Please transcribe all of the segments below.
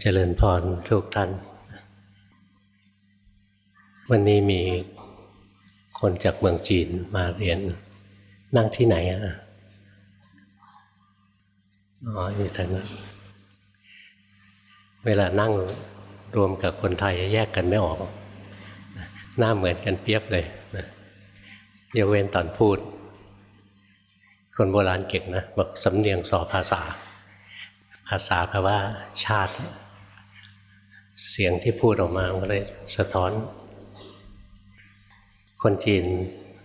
เจริญพรทุกท่าน วันนี้มีคนจากเมืองจีนมาเรียน นั่งที่ไหนอะอ๋ออยู่ทางนั้นเวลานั่งรวมกับคนไทยแยกกันไม่ออก หน้าเหมือนกันเปียบเลยยกเว้นตอนพูด คนโบราณเก่งนะบอกสำเนียงสอภาษา ภาษาแปลว่า ชาติ เสียงที่พูดออกมาก็เลยสะท้อน คนจีน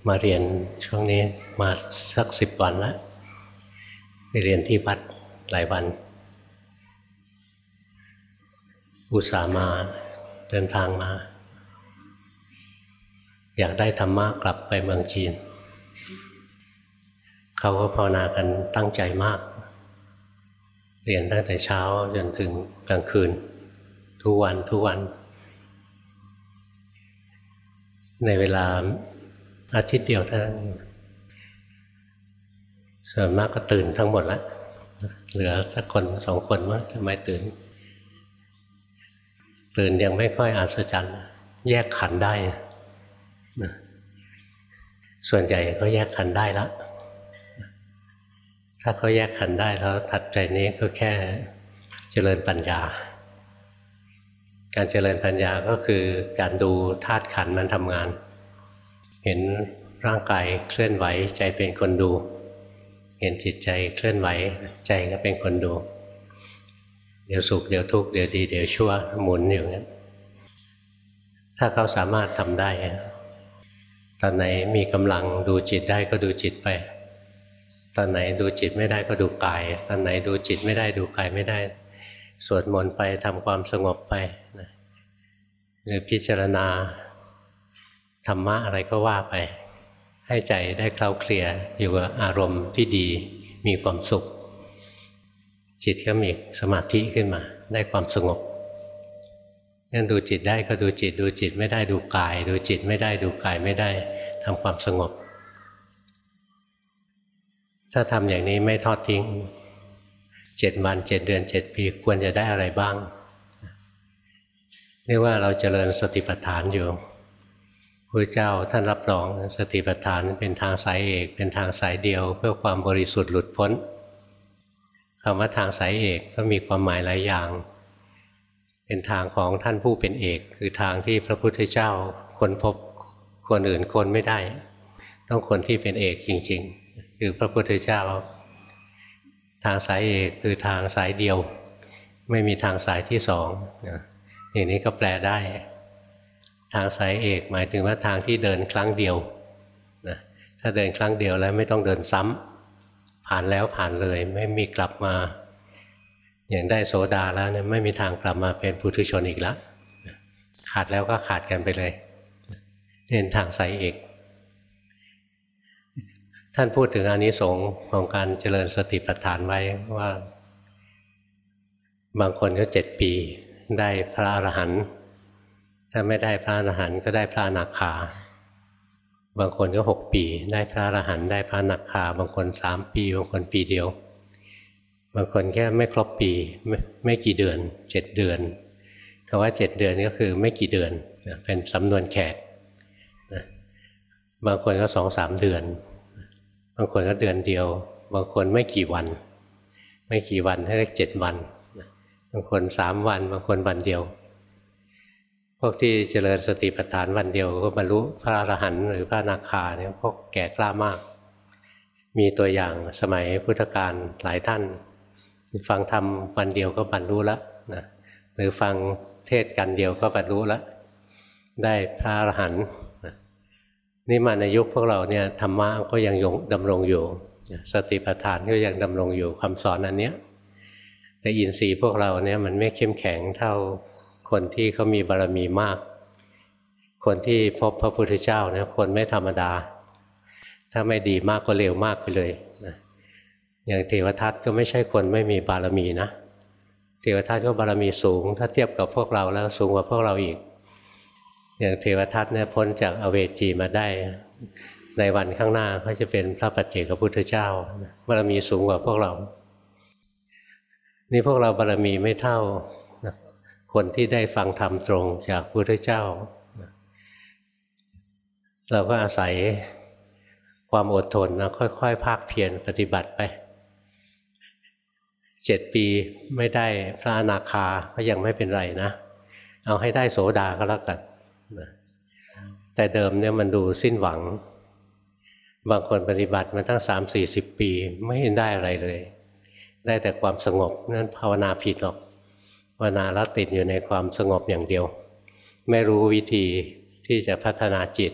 มาเรียนช่วงนี้มาสักสิบวันแล้วไปเรียนที่วัดหลายวัน อุตส่าห์มาเดินทางมา อยากได้ธรรมะกลับไปเมืองจีน เขาก็ภาวนากันตั้งใจมาก เรียนตั้งแต่เช้าจนถึงกลางคืน ทุกวันทุกวัน ในเวลาอาทิตย์เดียวเท่านั้นส่วนมากก็ตื่นทั้งหมดล้วเหลือสักคนสองคนมั้งทำไมตื่น ตื่นยังไม่ค่อยอัศจรรย์ แยกขันได้ ส่วนใหญ่ก็แยกขันได้แล้ว ถ้าเขาแยกขันได้แล้วถัดใจนี้ก็แค่เจริญปัญญา การเจริญปัญญาก็คือการดูธาตุขันมันทำงาน เห็นร่างกายเคลื่อนไหวใจเป็นคนดู เห็นจิตใจเคลื่อนไหวใจก็เป็นคนดู เดี๋ยวสุขเดี๋ยวทุกข์เดี๋ยวดีเดี๋ยวชั่วหมุนอยู่งั้นถ้าเขาสามารถทำได้ตอนไหนมีกำลังดูจิตได้ก็ดูจิตไป ตอนไหนดูจิตไม่ได้ก็ดูกาย ตอนไหนดูจิตไม่ได้ดูกายไม่ได้ สวดมนต์ไปทำความสงบไปนะหรือพิจารณาธรรมะอะไรก็ว่าไป ให้ใจได้เคล้าเคลียอยู่กับอารมณ์ที่ดีมีความสุข จิตก็มีสมาธิขึ้นมา ได้ความสงบงั้นดูจิตได้ก็ดูจิต ดูจิตไม่ได้ดูกาย ดูจิตไม่ได้ดูกายไม่ได้ทำความสงบ ถ้าทำอย่างนี้ไม่ทอดทิ้งเจ็ดวันเจ็ดเดือนเจ็ดปีควรจะได้อะไรบ้างเรียกว่าเราเจริญสติปัฏฐานอยู่พระเจ้าท่านรับรองสติปัฏฐานเป็นทางสายเอก เป็นทางสายเดียว เพื่อความบริสุทธิ์หลุดพ้นคำว่าทางสายเอกก็มีความหมายหลายอย่าง เป็นทางของท่านผู้เป็นเอก คือทางที่พระพุทธเจ้าคนพบคนอื่นคนไม่ได้ ต้องคนที่เป็นเอกจริง ๆ คือพระพุทธเจ้าทางสายเอกคือทางสายเดียว ไม่มีทางสายที่สองอย่างนี้ก็แปลได้ ทางสายเอกหมายถึงว่าทางที่เดินครั้งเดียวนะถ้าเดินครั้งเดียวแล้วไม่ต้องเดินซ้ำผ่านแล้วผ่านเลยไม่มีกลับมา อย่างได้โสดาแล้วเนี่ยไม่มีทางกลับมาเป็นปุถุชนอีกแล้วขาดแล้วก็ขาดกันไปเลยเดินทางสายเอก ท่านพูดถึงอนิสงส์ของการเจริญสติปัฏฐานไว้ว่า บางคนก็เจ็ดปีได้พระอรหันต์ถ้าไม่ได้พระอรหันต์ก็ได้พระนาคา บางคนก็หกปี ได้พระอรหันต์ได้พระนาคา บางคนสามปี บางคนปีเดียว บางคนแค่ไม่ครบปีไม่ไม่กี่เดือนเจ็ดเดือนคำว่าเจ็ดเดือนก็คือไม่กี่เดือนเป็นสำนวนแขกบางคนก็สองสามเดือน บางคนก็เดือนเดียว บางคนไม่กี่วัน ไม่กี่วันให้เรียกเจ็ดวัน บางคนสามวัน บางคนวันเดียว พวกที่เจริญสติปัฏฐานวันเดียว ก็บรรลุพระอรหันต์หรือพระนาคาเนี่ยพวกแก่กล้ามาก มีตัวอย่างสมัยพุทธกาลหลายท่าน ฟังธรรมวันเดียวก็บรรลุแล้วนะหรือฟังเทศกันเดียวก็บรรลุแล้วได้พระอรหันต์ นี่มาในยุคพวกเราเนี่ยธรรมะก็ยังยงดำรงอยู่ สติปัฏฐานก็ยังดำรงอยู่คำสอนอันเนี้ยแต่อินทรีย์พวกเราเนี่ยมันไม่เข้มแข็งเท่าคนที่เขามีบารมีมาก คนที่พบพระพุทธเจ้าเนี่ยคนไม่ธรรมดา ถ้าไม่ดีมากก็เร็วมากไปเลยนะอย่างเทวทัตก็ไม่ใช่คนไม่มีบารมีนะเทวทัตก็บารมีสูง ถ้าเทียบกับพวกเราแล้วสูงกว่าพวกเราอีก อย่างเทวทัตเนี่ยพ้นจากอเวจีมาได้ ในวันข้างหน้าเขาจะเป็นพระปัจเจกพุทธเจ้าบารมีสูงกว่าพวกเรา นี่พวกเราบารมีไม่เท่าคนที่ได้ฟังธรรมตรงจากพระพุทธเจ้า เราก็อาศัยความอดทนนะค่อยๆ ภาคเพียรปฏิบัติไปเจ็ดปีไม่ได้พระอนาคาก็ยังไม่เป็นไรนะ เอาให้ได้โสดาก็แล้วกัน แต่เดิมเนี่ยมันดูสิ้นหวัง บางคนปฏิบัติมาตั้งสามสี่สิบปี ไม่เห็นได้อะไรเลย ได้แต่ความสงบนั่นภาวนาผิดหรอกภาวนาแล้วติดอยู่ในความสงบอย่างเดียว ไม่รู้วิธีที่จะพัฒนาจิต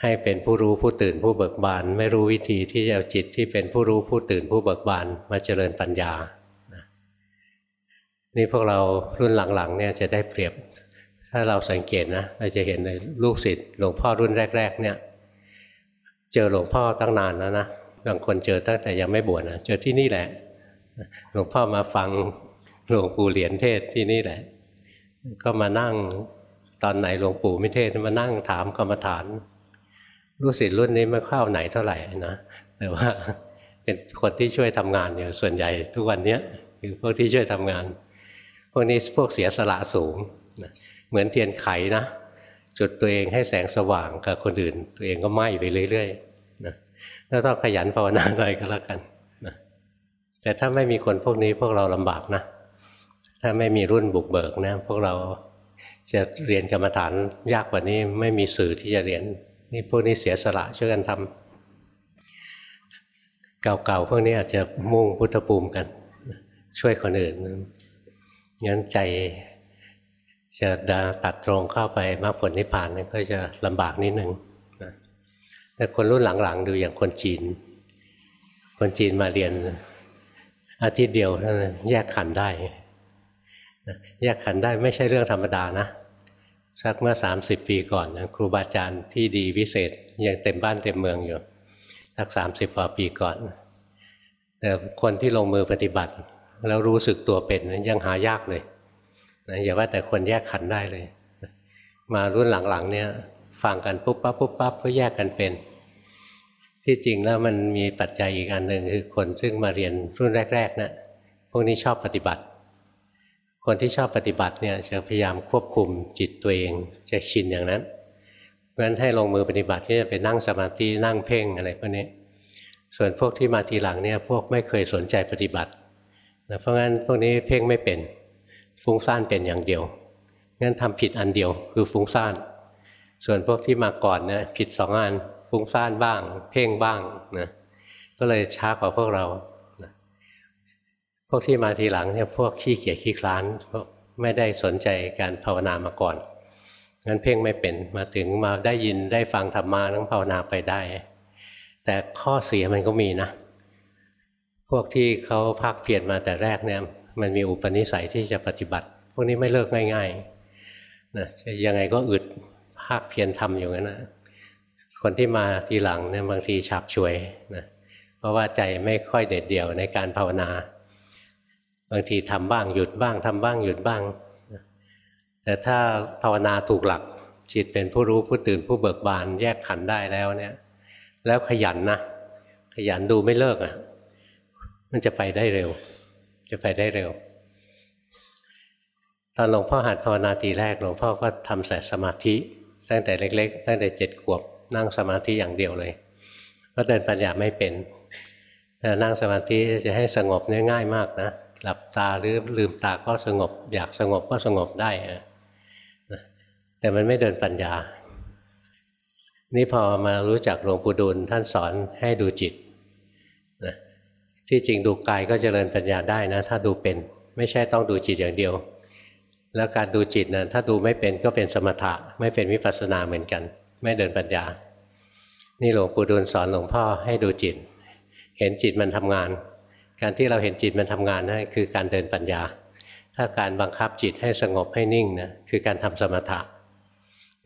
ให้เป็นผู้รู้ผู้ตื่นผู้เบิกบาน ไม่รู้วิธีที่จะเอาจิตที่เป็นผู้รู้ผู้ตื่นผู้เบิกบานมาเจริญปัญญานี่พวกเรารุ่นหลังๆเนี่ยจะได้เปรียบ ถ้าเราสังเกตนะเราจะเห็นในลูกศิษย์หลวงพ่อรุ่นแรก ๆ เนี่ย เจอหลวงพ่อตั้งนานแล้วนะบางคนเจอตั้งแต่ยังไม่บวชนะเจอที่นี่แหละ หลวงพ่อมาฟังหลวงปู่เหรียญเทศที่นี่แหละ ก็มานั่งตอนไหนหลวงปู่ไม่เทศมานั่งถามกรรมฐานลูกศิษย์รุ่นนี้ไม่เข้าไหนเท่าไหร่นะแต่ว่าเป็นคนที่ช่วยทำงานอยู่ส่วนใหญ่ทุกวันนี้คือพวกที่ช่วยทำงาน พวกนี้พวกเสียสละสูงนะ เหมือนเทียนไขนะ จุดตัวเองให้แสงสว่างกับคนอื่น ตัวเองก็ไหม้ไปเรื่อยๆนะแล้วต้องขยันภาวนาหน่อยก็แล้วกันนะแต่ถ้าไม่มีคนพวกนี้พวกเราลำบากนะ ถ้าไม่มีรุ่นบุกเบิกนะ พวกเราจะเรียนกรรมฐานยากกว่านี้ไม่มีสื่อที่จะเรียนนี่พวกนี้เสียสละช่วยกันทำเก่าๆพวกนี้อาจจะมุ่งพุทธภูมิกัน ช่วยคนอื่นงั้นใจ จะตัดตรงเข้าไปมรรคผลนิพพานนี่ก็จะลำบากนิดนึงแต่คนรุ่นหลังๆ ดูอย่างคนจีน คนจีนมาเรียนอาทิตย์เดียวแยกขันได้แยกขันได้ไม่ใช่เรื่องธรรมดานะสักเมื่อสามสิบปีก่อนนะครูบาอาจารย์ที่ดีวิเศษยังเต็มบ้านเต็มเมืองอยู่สักสามสิบกว่าปีก่อน แต่คนที่ลงมือปฏิบัติ แล้วรู้สึกตัวเป็นยังหายากเลย นะอย่าว่าแต่คนแยกขันได้เลย มารุ่นหลังๆ เนี่ยฟังกันปุ๊บปั๊บปุ๊บปั๊บก็แยกกันเป็น ที่จริงแล้วมันมีปัจจัยอีกอันหนึ่งคือคนซึ่งมาเรียนรุ่นแรกๆนะพวกนี้ชอบปฏิบัติ คนที่ชอบปฏิบัติเนี่ยจะพยายามควบคุมจิตตัวเองจะชินอย่างนั้นเพราะฉะนั้นให้ลงมือปฏิบัติที่จะไปนั่งสมาธินั่งเพ่งอะไรพวกนี้ส่วนพวกที่มาทีหลังเนี่ยพวกไม่เคยสนใจปฏิบัตินะเพราะงั้นพวกนี้เพ่งไม่เป็น ฟุ้งซ่านเป็นอย่างเดียวงั้นทำผิดอันเดียวคือฟุ้งซ่าน ส่วนพวกที่มาก่อนเนี่ยผิดสองอันฟุ้งซ่านบ้าง เพ่งบ้างนะก็เลยช้ากว่าพวกเราพวกที่มาทีหลังเนี่ยพวกขี้เกียจขี้คลานพวกไม่ได้สนใจการภาวนามาก่อนงั้นเพ่งไม่เป็นมาถึงมาได้ยินได้ฟังธรรมะต้องภาวนาไปได้ แต่ข้อเสียมันก็มีนะ พวกที่เขาพักเพียรมาแต่แรกเนี่ย มันมีอุปนิสัยที่จะปฏิบัติ พวกนี้ไม่เลิกง่ายๆนะยังไงก็อึดภาคเพียรทำอยู่งั้นนะคนที่มาทีหลังเนี่ยบางทีฉับฉวยนะเพราะว่าใจไม่ค่อยเด็ดเดี่ยวในการภาวนา บางทีทำบ้างหยุดบ้างทำบ้างหยุดบ้าง แต่ถ้าภาวนาถูกหลักจิตเป็นผู้รู้ผู้ตื่นผู้เบิกบานแยกขันได้แล้วเนี่ย แล้วขยันนะขยันดูไม่เลิกอะ มันจะไปได้เร็ว จะไปได้เร็ว ตอนหลวงพ่อหัดภาวนาทีแรกหลวงพ่อก็ทำใส่สมาธิ ตั้งแต่เล็ก ๆ ตั้งแต่เจ็ดขวบ นั่งสมาธิอย่างเดียวเลยก็เดินปัญญาไม่เป็นแต่นั่งสมาธิจะให้สงบเนี่ยง่ายมากนะหลับตาหรือลืมตาก็สงบ อยากสงบก็สงบได้นะแต่มันไม่เดินปัญญา นี่พอมารู้จักหลวงปู่ดูลท่านสอนให้ดูจิต ที่จริงดูกายก็เจริญปัญญาได้นะ ถ้าดูเป็น ไม่ใช่ต้องดูจิตอย่างเดียว แล้วการดูจิตนะถ้าดูไม่เป็นก็เป็นสมถะ ไม่เป็นวิปัสสนาเหมือนกัน ไม่เดินปัญญา นี่หลวงปู่ดูลสอนหลวงพ่อให้ดูจิต เห็นจิตมันทำงาน การที่เราเห็นจิตมันทำงานนั่นคือการเดินปัญญา ถ้าการบังคับจิตให้สงบให้นิ่งนะคือการทำสมถะ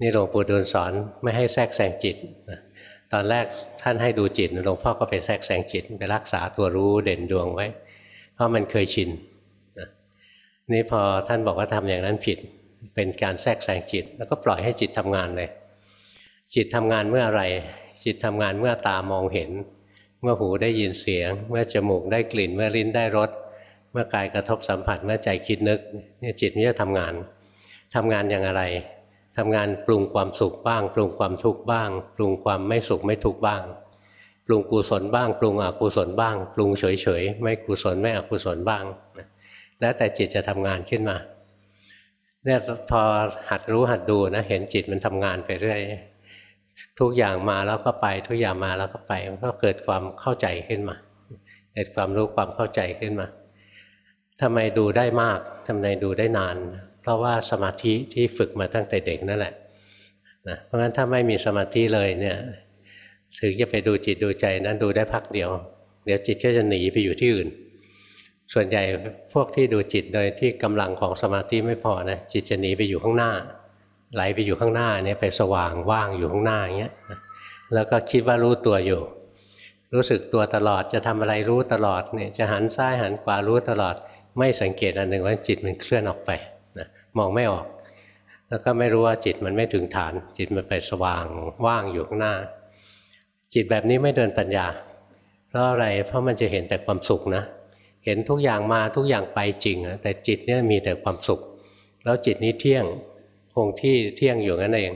นี่หลวงปู่ดูลสอนไม่ให้แทรกแซงจิต ตอนแรกท่านให้ดูจิตหลวงพ่อก็ไปแทรกแซงจิตไปรักษาตัวรู้เด่นดวงไว้ เพราะมันเคยชินนี่พอท่านบอกว่าทำอย่างนั้นผิด เป็นการแทรกแซงจิต แล้วก็ปล่อยให้จิตทำงานเลย จิตทำงานเมื่ออะไร จิตทำงานเมื่อตามองเห็น เมื่อหูได้ยินเสียง เมื่อจมูกได้กลิ่น เมื่อลิ้นได้รสเมื่อกายกระทบสัมผัสเมื่อใจคิดนึกเนี่ยจิตนี้จะทำงานทำงานอย่างอะไร ทำงานปรุงความสุขบ้าง ปรุงความทุกข์บ้าง ปรุงความไม่สุขไม่ทุกข์บ้าง ปรุงกุศลบ้าง ปรุงอกุศลบ้าง ปรุงเฉยๆไม่กุศลไม่อกุศลบ้างแล้วแต่จิตจะทำงานขึ้นมาเนี่ยพอหัดรู้หัดดูนะเห็นจิตมันทำงานไปเรื่อยทุกอย่างมาแล้วก็ไป ทุกอย่างมาแล้วก็ไปมันก็เกิดความเข้าใจขึ้นมา เกิดความรู้ความเข้าใจขึ้นมาทำไมดูได้มากทำไมดูได้นาน ราะว่าสมาธิที่ฝึกมาตั้งแต่เด็กนั่นแหละนะเพราะฉะนั้นถ้าไม่มีสมาธิเลยเนี่ยถึงจะไปดูจิตดูใจนั้นดูได้พักเดียว เดี๋ยวจิตก็จะหนีไปอยู่ที่อื่น ส่วนใหญ่พวกที่ดูจิตโดยที่กำลังของสมาธิไม่พอนะจิตจะหนีไปอยู่ข้างหน้า ไหลไปอยู่ข้างหน้าเนี่ยไปสว่างว่างอยู่ข้างหน้าอย่างเงี้ยแล้วก็คิดว่ารู้ตัวอยู่ รู้สึกตัวตลอดจะทำอะไรรู้ตลอดเนี่ยจะหันซ้ายหันขวารู้ตลอด ไม่สังเกตอันหนึ่งว่าจิตมันเคลื่อนออกไป มองไม่ออก แล้วก็ไม่รู้ว่าจิตมันไม่ถึงฐาน จิตมันไปสว่างว่างอยู่ข้างหน้า จิตแบบนี้ไม่เดินปัญญา เพราะอะไรเพราะมันจะเห็นแต่ความสุขนะ เห็นทุกอย่างมาทุกอย่างไปจริงนะแต่จิตเนี่ยมีแต่ความสุข แล้วจิตนี้เที่ยงคงที่เที่ยงอยู่นั่นเอง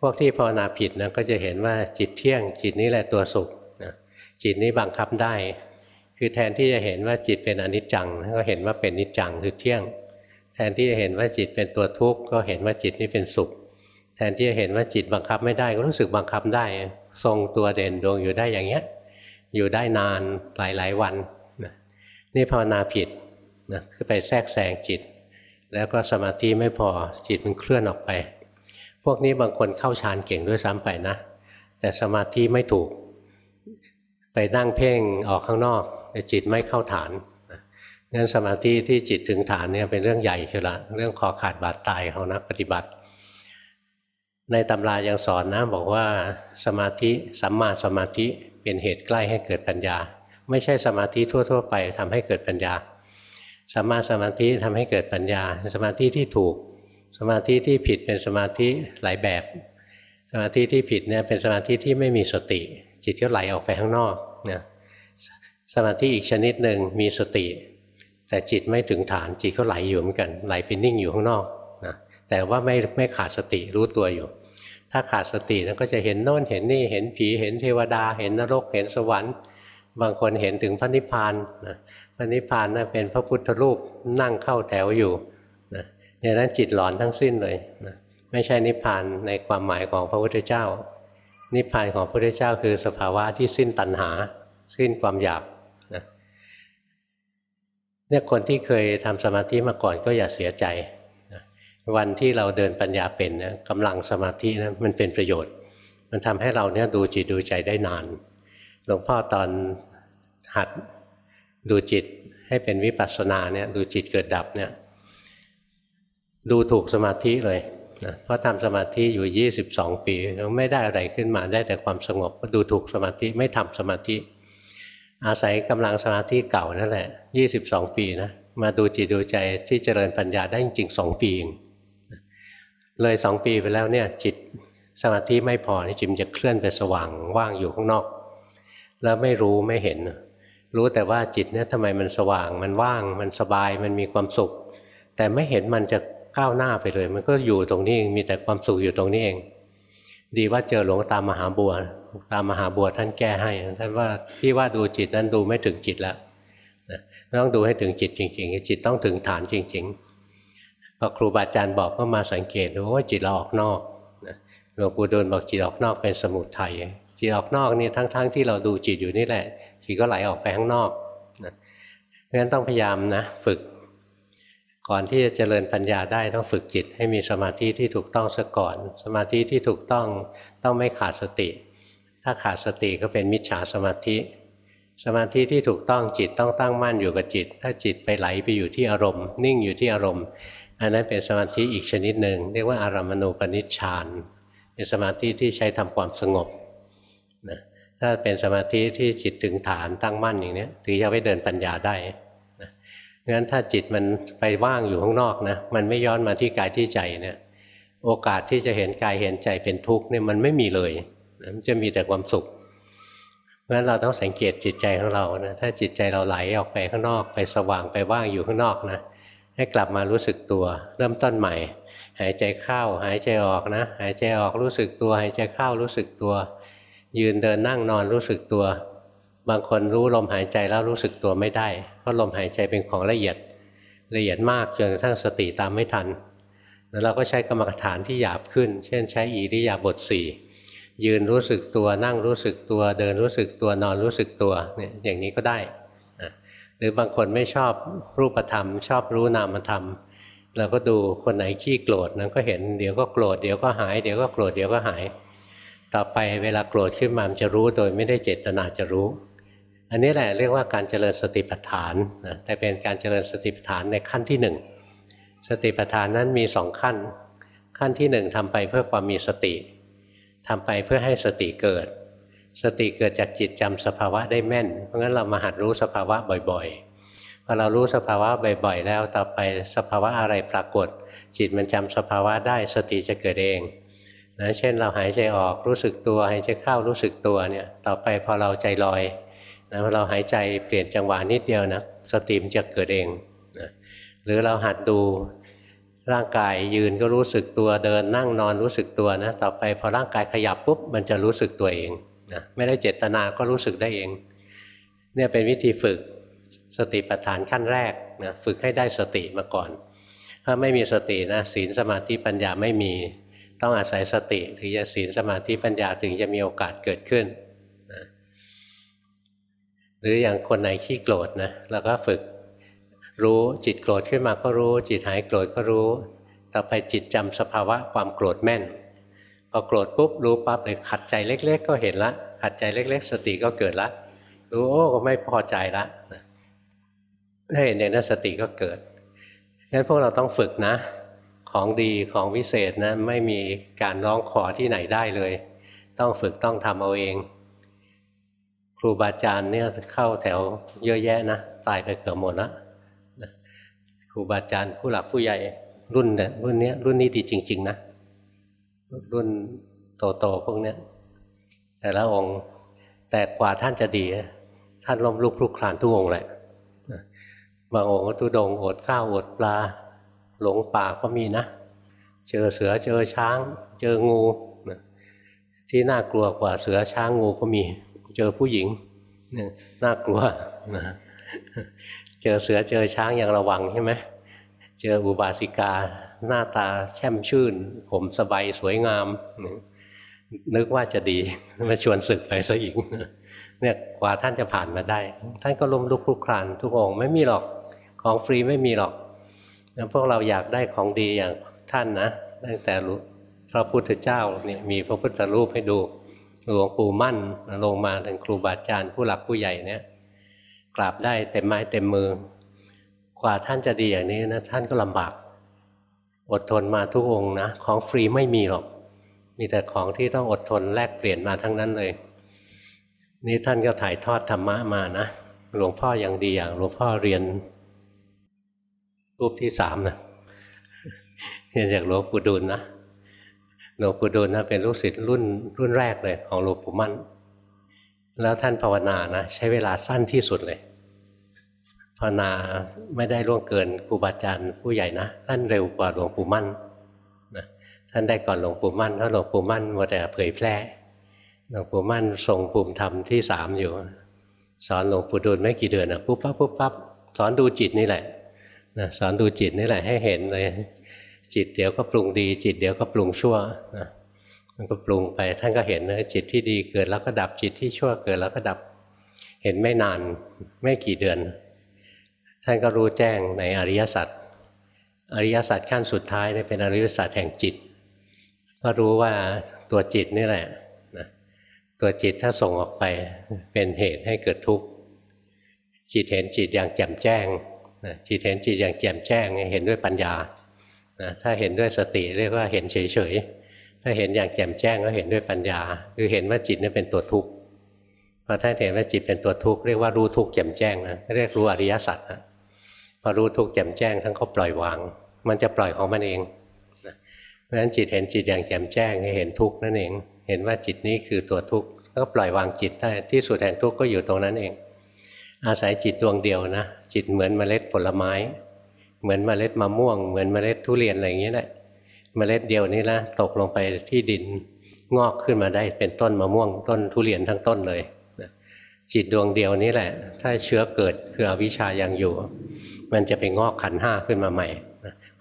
พวกที่ภาวนาผิดนะก็จะเห็นว่าจิตเที่ยง จิตนี้แหละตัวสุขจิตนี้บังคับได้ คือแทนที่จะเห็นว่าจิตเป็นอนิจจังก็เห็นว่าเป็นนิจจังคือเที่ยง แทนที่จะเห็นว่าจิตเป็นตัวทุกข์ก็เห็นว่าจิตนี้เป็นสุข แทนที่จะเห็นว่าจิตบังคับไม่ได้ก็รู้สึกบังคับได้ ทรงตัวเด่นดวงอยู่ได้อย่างเงี้ย อยู่ได้นานหลายหลายวันนี่ภาวนาผิดนะคือไปแทรกแซงจิต แล้วก็สมาธิไม่พอจิตมันเคลื่อนออกไป พวกนี้บางคนเข้าฌานเก่งด้วยซ้ำไปนะ แต่สมาธิไม่ถูก ไปนั่งเพ่งออกข้างนอกแต่จิตไม่เข้าฐาน งั้นสมาธิที่จิตถึงฐานเนี่ยเป็นเรื่องใหญ่เชียวละเรื่องคอขาดบาดตายของนักปฏิบัติ ในตำรายังสอนนะบอกว่าสมาธิสัมมาสมาธิเป็นเหตุใกล้ให้เกิดปัญญา ไม่ใช่สมาธิทั่ว ๆ ไปทำให้เกิดปัญญาสัมมาสมาธิทำให้เกิดปัญญา สมาธิที่ถูก สมาธิที่ผิดเป็นสมาธิหลายแบบ สมาธิที่ผิดเนี่ยเป็นสมาธิที่ไม่มีสติ จิตก็ไหลออกไปข้างนอกนะสมาธิอีกชนิดหนึ่งมีสติ แต่จิตไม่ถึงฐานจิตก็ไหลอยู่เหมือนกันไหลไปนิ่งอยู่ข้างนอกนะแต่ว่าไม่ไม่ขาดสติรู้ตัวอยู่ ถ้าขาดสตินั้นก็จะเห็นโน่นเห็นนี่เห็นผีเห็นเทวดา เห็นนรกเห็นสวรรค์ บางคนเห็นถึงพระนิพพานนะพระนิพพานนะั่นเป็นพระพุทธรูปนั่งเข้าแถวอยู่นะในนั้นจิตหลอนทั้งสิ้นเลยนะไม่ใช่นิพพานในความหมายของพระพุทธเจ้า นิพพานของพระพุทธเจ้าคือสภาวะที่สิ้นตัณหา สิ้นความอยาก เนี่ยคนที่เคยทำสมาธิมาก่อนก็อย่าเสียใจวันที่เราเดินปัญญาเป็นนะกำลังสมาธินะมันเป็นประโยชน์ มันทำให้เราเนี่ยดูจิตดูใจได้นาน หลวงพ่อตอนหัดดูจิตให้เป็นวิปัสสนาเนี่ยดูจิตเกิดดับเนี่ยดูถูกสมาธิเลยนะเพราะทำสมาธิอยู่ 22 ปีไม่ได้อะไรขึ้นมาได้แต่ความสงบก็ดูถูกสมาธิไม่ทำสมาธิ อาศัยกำลังสมาธิเก่านั่นแหละ22ปีนะมาดูจิตดูใจที่เจริญปัญญาได้จริงสองปีเองเลยสองปีไปแล้วเนี่ยจิตสมาธิไม่พอจิมจะเคลื่อนไปสว่างว่างอยู่ข้างนอก แล้วไม่รู้ไม่เห็น รู้แต่ว่าจิตเนี่ยทำไมมันสว่างมันว่าง มันสบายมันมีความสุข แต่ไม่เห็นมันจะก้าวหน้าไปเลย มันก็อยู่ตรงนี้เองมีแต่ความสุขอยู่ตรงนี้เอง ดีว่าเจอหลวงตามหาบัวหลวงตามหาบัวท่านแก้ให้ ท่านว่าที่ว่าดูจิตนั้นดูไม่ถึงจิตแล้วนะต้องดูให้ถึงจิตจริง ๆ จิตต้องถึงฐานจริงๆพอครูบาอาจารย์บอกก็มาสังเกตดูว่าจิตเราออกนอกหลวงปู่ดูลบอกจิตออกนอกเป็นสมุทัยจิตออกนอกนี่ทั้งๆทที่เราดูจิตอยู่นี่แหละจิตก็ไหลออกไปข้างนอกนะเพราะฉะนั้นต้องพยายามนะ ฝึก ก่อนที่จะเจริญปัญญาได้ต้องฝึกจิต ให้มีสมาธิที่ถูกต้องซะก่อน สมาธิที่ถูกต้องต้องไม่ขาดสติ ถ้าขาดสติก็เป็นมิจฉาสมาธิ สมาธิที่ถูกต้องจิตต้องตั้งมั่นอยู่กับจิต ถ้าจิตไปไหลไปอยู่ที่อารมณ์ นิ่งอยู่ที่อารมณ์ อันนั้นเป็นสมาธิอีกชนิดหนึ่ง เรียกว่าอารามณูปนิชฌานเป็นสมาธิที่ใช้ทำความสงบนะถ้าเป็นสมาธิที่จิตถึงฐานตั้งมั่นอย่างนี้ถึงจะไปเดินปัญญาได้ งั้นถ้าจิตมันไปว่างอยู่ข้างนอกนะมันไม่ย้อนมาที่กายที่ใจเนี่ยโอกาสที่จะเห็นกายเห็นใจเป็นทุกข์เนี่ยมันไม่มีเลยมันจะมีแต่ความสุขเพราะฉะนั้นเราต้องสังเกตจิตใจของเรานะถ้าจิตใจเราไหลออกไปข้างนอก ไปสว่างไปว่างอยู่ข้างนอกนะให้กลับมารู้สึกตัว เริ่มต้นใหม่ หายใจเข้าหายใจออกนะ หายใจออกรู้สึกตัว หายใจเข้ารู้สึกตัว ยืนเดินนั่งนอนรู้สึกตัว บางคนรู้ลมหายใจแล้วรู้สึกตัวไม่ได้ เพราะลมหายใจเป็นของละเอียดละเอียดมากจนกระทั่งสติตามไม่ทัน แล้วเราก็ใช้กรรมฐานที่หยาบขึ้น เช่น ใช้อิริยาบถสี่ยืนรู้สึกตัวนั่งรู้สึกตัว เดินรู้สึกตัวนอนรู้สึกตัวเนี่ยอย่างนี้ก็ได้นะหรือบางคนไม่ชอบรูปธรรม ชอบรู้นามธรรม เราก็ดูคนไหนขี้โกรธนั้นก็เห็นเดี๋ยวก็โกรธเดี๋ยวก็หายเดี๋ยวก็โกรธเดี๋ยวก็หาย ต่อไปเวลาโกรธขึ้นมามันจะรู้โดยไม่ได้เจตนาจะรู้ อันนี้แหละเรียกว่าการเจริญสติปัฏฐานนะแต่เป็นการเจริญสติปัฏฐานในขั้นที่หนึ่งสติปัฏฐานนั้นมีสองขั้น ขั้นที่หนึ่งทำไปเพื่อความมีสติทำไปเพื่อให้สติเกิด สติเกิดจากจิตจำสภาวะได้แม่น เพราะงั้นเรามาหัดรู้สภาวะบ่อยๆพอเรารู้สภาวะบ่อยๆ แล้วต่อไปสภาวะอะไรปรากฏ จิตมันจำสภาวะได้สติจะเกิดเองนะเช่นเราหายใจออกรู้สึกตัวหายใจเข้ารู้สึกตัวเนี่ยต่อไปพอเราใจลอย นะเราหายใจเปลี่ยนจังหวะนิดเดียวนะสติมจะเกิดเองนะหรือเราหัดดูร่างกายยืนก็รู้สึกตัวเดินนั่งนอนรู้สึกตัวนะต่อไปพอร่างกายขยับปุ๊บมันจะรู้สึกตัวเองนะไม่ได้เจตนาก็รู้สึกได้เอง เนี่ยเป็นวิธีฝึกสติปัฏฐานขั้นแรกนะฝึกให้ได้สติมาก่อน ถ้าไม่มีสตินะศีลสมาธิปัญญาไม่มีต้องอาศัยสติ ถึงจะศีลสมาธิปัญญาถึงจะมีโอกาสเกิดขึ้น รืออย่างคนไหนขี้โกรธนะเราก็ฝึกรู้จิตโกรธขึ้นมาก็รู้ จิตหายโกรธก็รู้ ต่อไปจิตจำสภาวะความโกรธแม่น พอโกรธปุ๊บรู้ปั๊บเลยขัดใจเล็ก ๆ ก็เห็นละ ขัดใจเล็ก ๆ สติก็เกิดละ รู้โอ้ก็ไม่พอใจละถ้าเห็นอย่างนั้นสติก็เกิดงั้นพวกเราต้องฝึกนะ ของดีของวิเศษนะไม่มีการร้องขอที่ไหนได้เลย ต้องฝึกต้องทำเอาเอง รูบาอาจารย์เนี่ยเข้าแถวเยอะแยะนะตายไปเกือบหมดแล้วครูบาอาจารย์ผู้หลักผู้ใหญ่รุ่นเนี่ยรุ่นนี้รุ่นนี้ดีจริง ๆ นะ รุ่นโตๆพวกเนี้ยแต่ละองค์แต่กว่าท่านจะดี ท่านล้มลุกคลุกคลานทุกองค์แหละบางองค์ก็ทุดงอดข้าวอดปลา หลงป่าก็มีนะ เจอเสือเจอช้าง เจองูที่น่ากลัวกว่าเสือช้างงูก็มี เจอผู้หญิงน่ากลัวนะเจอเสือเจอช้างอย่างระวังใช่ไหมเจออุบาสิกา หน้าตาแช่มชื่น ผมสบายสวยงาม นึกว่าจะดีมาชวนศึกไปซะอีกเนี่ยกว่าท่านจะผ่านมาได้ ท่านก็ล้มลุกคลุกคลานทุกองไม่มีหรอกของฟรีไม่มีหรอกแล้วพวกเราอยากได้ของดีอย่างท่านนะตั้งแต่พระพุทธเจ้าเนี่ยมีพระพุทธรูปให้ดู หลวงปู่มั่นลงมาถึงครูบาอาจารย์ผู้หลักผู้ใหญ่เนี่ยกราบได้เต็มไม้เต็มมือกว่าท่านจะดีอย่างนี้นะท่านก็ลำบาก อดทนมาทุกองนะ ของฟรีไม่มีหรอก มีแต่ของที่ต้องอดทนแลกเปลี่ยนมาทั้งนั้นเลย นี่ท่านก็ถ่ายทอดธรรมะมานะหลวงพ่ออย่างดีอย่างหลวงพ่อเรียนรูปที่สามนะเรียนจากหลวงปู่ดูลนะ หลวงปู่ดูลนะเป็นลูกศิษย์รุ่นรุ่นแรกเลยของหลวงปู่มั่น แล้วท่านภาวนานะใช้เวลาสั้นที่สุดเลย ภาวนาไม่ได้ล่วงเกินครูบาอาจารย์ผู้ใหญ่นะท่านเร็วกว่าหลวงปู่มั่นนะท่านได้ก่อนหลวงปู่มั่นเพราะหลวงปู่มั่นมัวแต่เผยแพร่หลวงปู่มั่นทรงภูมิธรรมที่สามอยู่ สอนหลวงปู่ดูลไม่กี่เดือนนะปุ๊บปั๊บปุ๊บปั๊บสอนดูจิตนี่แหละนะสอนดูจิตนี่แหละให้เห็นเลย จิตเดี๋ยวก็ปรุงดี จิตเดี๋ยวก็ปรุงชั่วนะมันก็ปรุงไปท่านก็เห็นนะจิตที่ดีเกิดแล้วก็ดับจิตที่ชั่วเกิดแล้วก็ดับ เห็นไม่นานไม่กี่เดือน ท่านก็รู้แจ้งในอริยสัจอริยสัจขั้นสุดท้ายเป็นอริยสัจแห่งจิต ก็รู้ว่าตัวจิตนี่แหละนะตัวจิตถ้าส่งออกไปเป็นเหตุให้เกิดทุกข์จิตเห็นจิตอย่างแจ่มแจ้งนะจิตเห็นจิตอย่างแจ่มแจ้งเห็นด้วยปัญญา นะถ้าเห็นด้วยสติเรียกว่าเห็นเฉยถ้าเห็นอย่างแจ่มแจ้งก็เห็นด้วยปัญญา คือเห็นว่าจิตนี่เป็นตัวทุกข์พอท่านเห็นว่าจิตเป็นตัวทุกข์เรียกว่ารู้ทุกข์แจ่มแจ้งนะเรียกรู้อริยสัจนะพอรู้ทุกข์แจ่มแจ้งท่านก็ปล่อยวาง มันจะปล่อยของมันเองเพราะฉะนั้นจิตเห็นจิตอย่างแจ่มแจ้งให้เห็นทุกข์นั่นเอง เห็นว่าจิตนี้คือตัวทุกข์ก็ปล่อยวางจิตได้ที่สุดแห่งทุกข์ก็อยู่ตรงนั้นเอง อาศัยจิตดวงเดียวนะจิตเหมือนเมล็ดผลไม้ เหมือนเมล็ดมะม่วง เหมือนเมล็ดทุเรียนอะไรอย่างนี้แหละเมล็ดเดียวนี้นะตกลงไปที่ดินงอกขึ้นมาได้เป็นต้นมะม่วงต้นทุเรียนทั้งต้นเลยจิตดวงเดียวนี้แหละ ถ้าเชื้อเกิดคืออวิชายังอยู่ มันจะไปงอกขันห้าขึ้นมาใหม่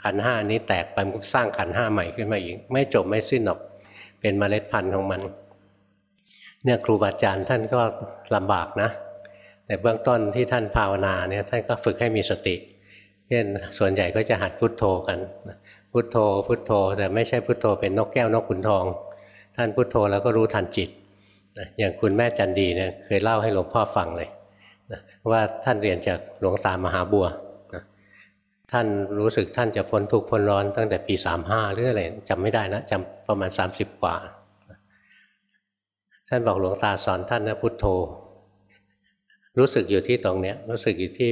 ขันห้านี้แตกไปมันสร้างขันห้าใหม่ขึ้นมาอีก ไม่จบไม่สิ้นหรอกเป็นเมล็ดพันธุ์ของมัน เนี่ยครูบาอาจารย์ท่านก็ลำบากนะ แต่เบื้องต้นที่ท่านภาวนาเนี่ยท่านก็ฝึกให้มีสติ เช่นส่วนใหญ่ก็จะหัดพุทโธกันพุทโธพุทโธ แต่ไม่ใช่พุทโธเป็นนกแก้วนกขุนทอง ท่านพุทโธแล้วก็รู้ทันจิตอย่างคุณแม่จันดีเนี่ยเคยเล่าให้หลวงพ่อฟังเลยว่าท่านเรียนจากหลวงตามหาบัวท่านรู้สึกท่านจะพ้นทุกข์พ้นร้อนตั้งแต่ปีสามห้าหรืออะไรจำไม่ได้นะจำประมาณสามสิบกว่า ท่านบอกหลวงตาสอนท่านนะพุทโธ รู้สึกอยู่ที่ตรงเนี้ยรู้สึกอยู่ที่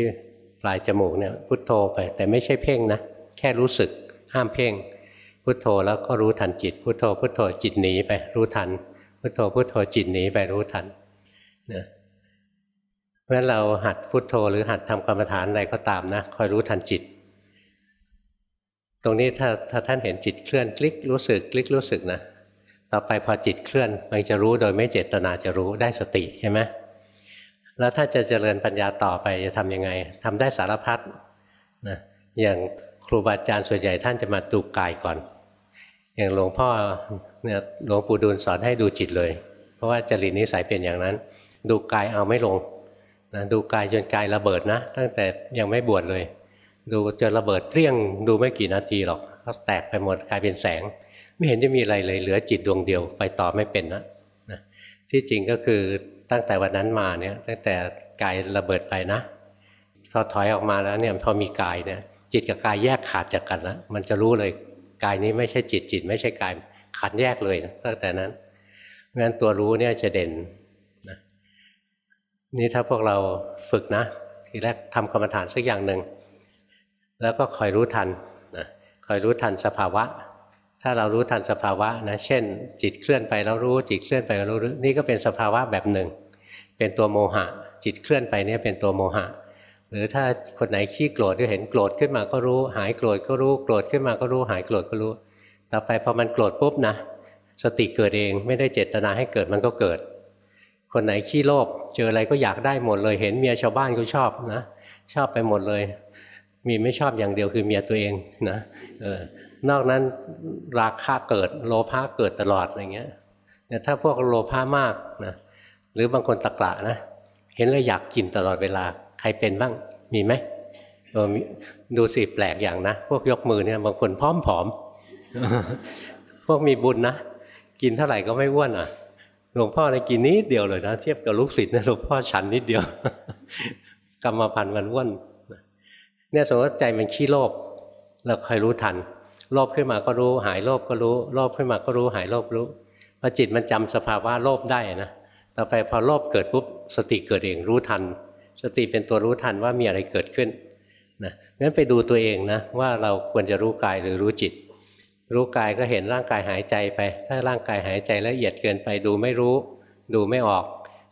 ปลายจมูกเนี่ยพุทโธไป แต่ไม่ใช่เพ่งนะ แค่รู้สึกห้ามเพ่ง พุทโธแล้วก็รู้ทันจิต พุทโธ พุทโธจิตหนีไป รู้ทัน พุทโธ พุทโธจิตหนีไปรู้ทันนะเพราะฉะนั้นเราหัดพุทโธหรือหัดทำกรรมฐานอะไรก็ตามนะคอยรู้ทันจิต ตรงนี้ถ้าถ้าท่านเห็นจิตเคลื่อนคลิกรู้สึกคลิกรู้สึกนะต่อไปพอจิตเคลื่อนมันจะรู้โดยไม่เจตนาจะรู้ได้สติใช่ไหม แล้วถ้าจะเจริญปัญญาต่อไปจะทํำยังไงทำได้สารพัดนะอย่างครูบาอาจารย์ส่วนใหญ่ท่านจะมาดูกายก่อน อย่างหลวงพ่อเนี่ยหลวงปู่ดูลสอนให้ดูจิตเลย เพราะว่าจริตนิสัยเป็นอย่างนั้น ดูกายเอาไม่ลงนะดูกายจนกายระเบิดนะ ตั้งแต่ยังไม่บวชเลย ดูจะระเบิดเปรี้ยง ดูไม่กี่นาทีหรอกก็แตกไปหมดกลายเป็นแสง ไม่เห็นจะมีอะไรเลยเหลือจิตดวงเดียวไปต่อไม่เป็นนะนะที่จริงก็คือ ตั้งแต่วันนั้นมาเนี่ย ตั้งแต่กายระเบิดไปนะพอถอยออกมาแล้วเนี่ยพอมีกายเนี่ย จิตกับกายแยกขาดจากกันแล้วมันจะรู้เลยกายนี้ไม่ใช่จิตจิต ไม่ใช่กายขาดแยกเลยตั้งแต่นั้นงั้นตัวรู้เนี่ยจะเด่นนะนี่ถ้าพวกเราฝึกนะ ทีแรกทำกรรมฐานสักอย่างหนึ่งแล้วก็คอยรู้ทันนะคอยรู้ทันสภาวะ ถ้าเรารู้ทันสภาวะนะ เช่น จิตเคลื่อนไปแล้วรู้จิตเคลื่อนไปแล้วรู้ นี่ก็เป็นสภาวะแบบหนึ่ง เป็นตัวโมหะ จิตเคลื่อนไปเนี่ยเป็นตัวโมหะ หรือถ้าคนไหนขี้โกรธก็เห็นโกรธขึ้นมาก็รู้ หายโกรธก็รู้โกรธขึ้นมาก็รู้หายโกรธก็รู้ ต่อไปพอมันโกรธปุ๊บนะสติเกิดเองไม่ได้เจตนาให้เกิดมันก็เกิด คนไหนขี้โลภเจออะไรก็อยากได้หมดเลย เห็นเมียชาวบ้านก็ชอบนะ ชอบไปหมดเลย มีไม่ชอบอย่างเดียวคือเมียตัวเองนะออนอกนั้นราคะเกิดโลภะเกิดตลอดอะไรเงี้ยแต่ถ้าพวกโลภะมากนะ หรือบางคนตะกละนะ เห็นแล้วอยากกินตลอดเวลา ใครเป็นบ้าง มีไหมดูสิแปลกอย่างนะ พวกยกมือเนี่ยบางคนพร้อมผอม พวกมีบุญนะ กินเท่าไหร่ก็ไม่อ้วนอะ หลวงพ่อในกินนิดเดียวเลยนะ เทียบกับลูกศิษย์นะหลวงพ่อฉันนิดเดียว กรรมพันธ์มันอ้วน เนี่ยสมมติใจมันขี้โลภ เราคอยรู้ทัน โลภขึ้นมาก็รู้ หายโลภก็รู้ โลภขึ้นมาก็รู้ หายโลภรู้ พอจิตมันจำสภาวะโลภได้นะ ต่อไปพอโลภเกิดปุ๊บสติเกิดเองรู้ทัน สติเป็นตัวรู้ทันว่ามีอะไรเกิดขึ้นนะงั้นไปดูตัวเองนะว่าเราควรจะรู้กายหรือรู้จิต รู้กายก็เห็นร่างกายหายใจไป ถ้าร่างกายหายใจละเอียดเกินไปดูไม่รู้ ดูไม่ออก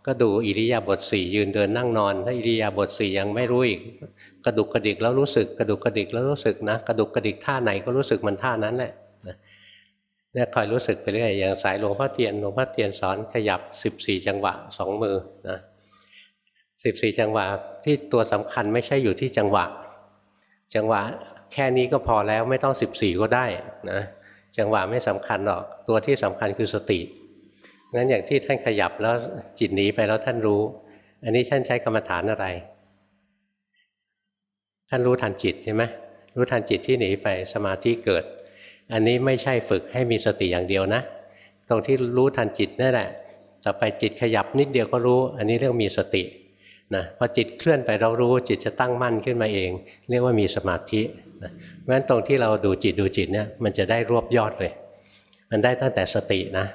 ก็ดูอิริยาบถสี่ยืนเดินนั่งนอน ถ้าอิริยาบถสี่ยังไม่รู้อีก กระดุกกระดิกแล้วรู้สึก กระดุกกระดิกแล้วรู้สึกนะ กระดุกกระดิกท่าไหนก็รู้สึกมันท่านั้นแหละ เนี่ยคอยรู้สึกไปเรื่อยอย่างสายหลวงพ่อเทียนหลวงพ่อเทียนสอนขยับสิบสี่จังหวะสองมือนะสิบสี่จังหวะที่ตัวสำคัญไม่ใช่อยู่ที่จังหวะ จังหวะแค่นี้ก็พอแล้วไม่ต้องสิบสี่ก็ได้นะจังหวะไม่สำคัญหรอกตัวที่สำคัญคือสติงั้นอย่างที่ท่านขยับแล้วจิตหนีไปแล้วท่านรู้ อันนี้ท่านใช้กรรมฐานอะไร ท่านรู้ทันจิตใช่ไหมรู้ทันจิตที่หนีไปสมาธิเกิด อันนี้ไม่ใช่ฝึกให้มีสติอย่างเดียวนะ ตรงที่รู้ทันจิตนั่นแหละต่อไปจิตขยับนิดเดียวก็รู้ อันนี้เรียกมีสตินะพอจิตเคลื่อนไปเรารู้จิตจะตั้งมั่นขึ้นมาเอง เรียกว่ามีสมาธินะเพราะฉะนั้นตรงที่เราดูจิตดูจิตเนี่ยมันจะได้รวบยอดเลย มันได้ตั้งแต่สตินะ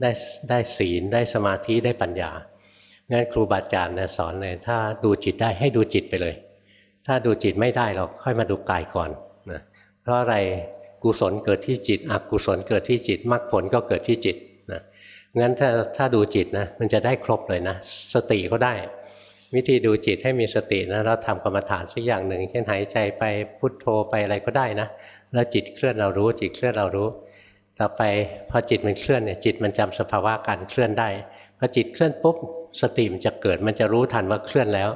ได้ได้ศีลได้สมาธิได้ปัญญางั้นครูบาอาจารย์นะสอนเลยถ้าดูจิตได้ให้ดูจิตไปเลย ถ้าดูจิตไม่ได้เราค่อยมาดูกายก่อนนะเพราะอะไร กุศลเกิดที่จิตอกุศลเกิดที่จิตมรรคผลก็เกิดที่จิตนะงั้นถ้าถ้าดูจิตนะมันจะได้ครบเลยนะ สติก็ได้ วิธีดูจิตให้มีสตินะเราทำกรรมฐานสักอย่างหนึ่ง เช่นหายใจไปพุทโธไปอะไรก็ได้นะแล้วจิตเคลื่อนเรารู้จิตเคลื่อนเรารู้ ต่อไปพอจิตมันเคลื่อนเนี่ยจิตมันจำสภาวะการเคลื่อนได้พอจิตเคลื่อนปุ๊บสติมันจะเกิดมันจะรู้ทันว่าเคลื่อนแล้ว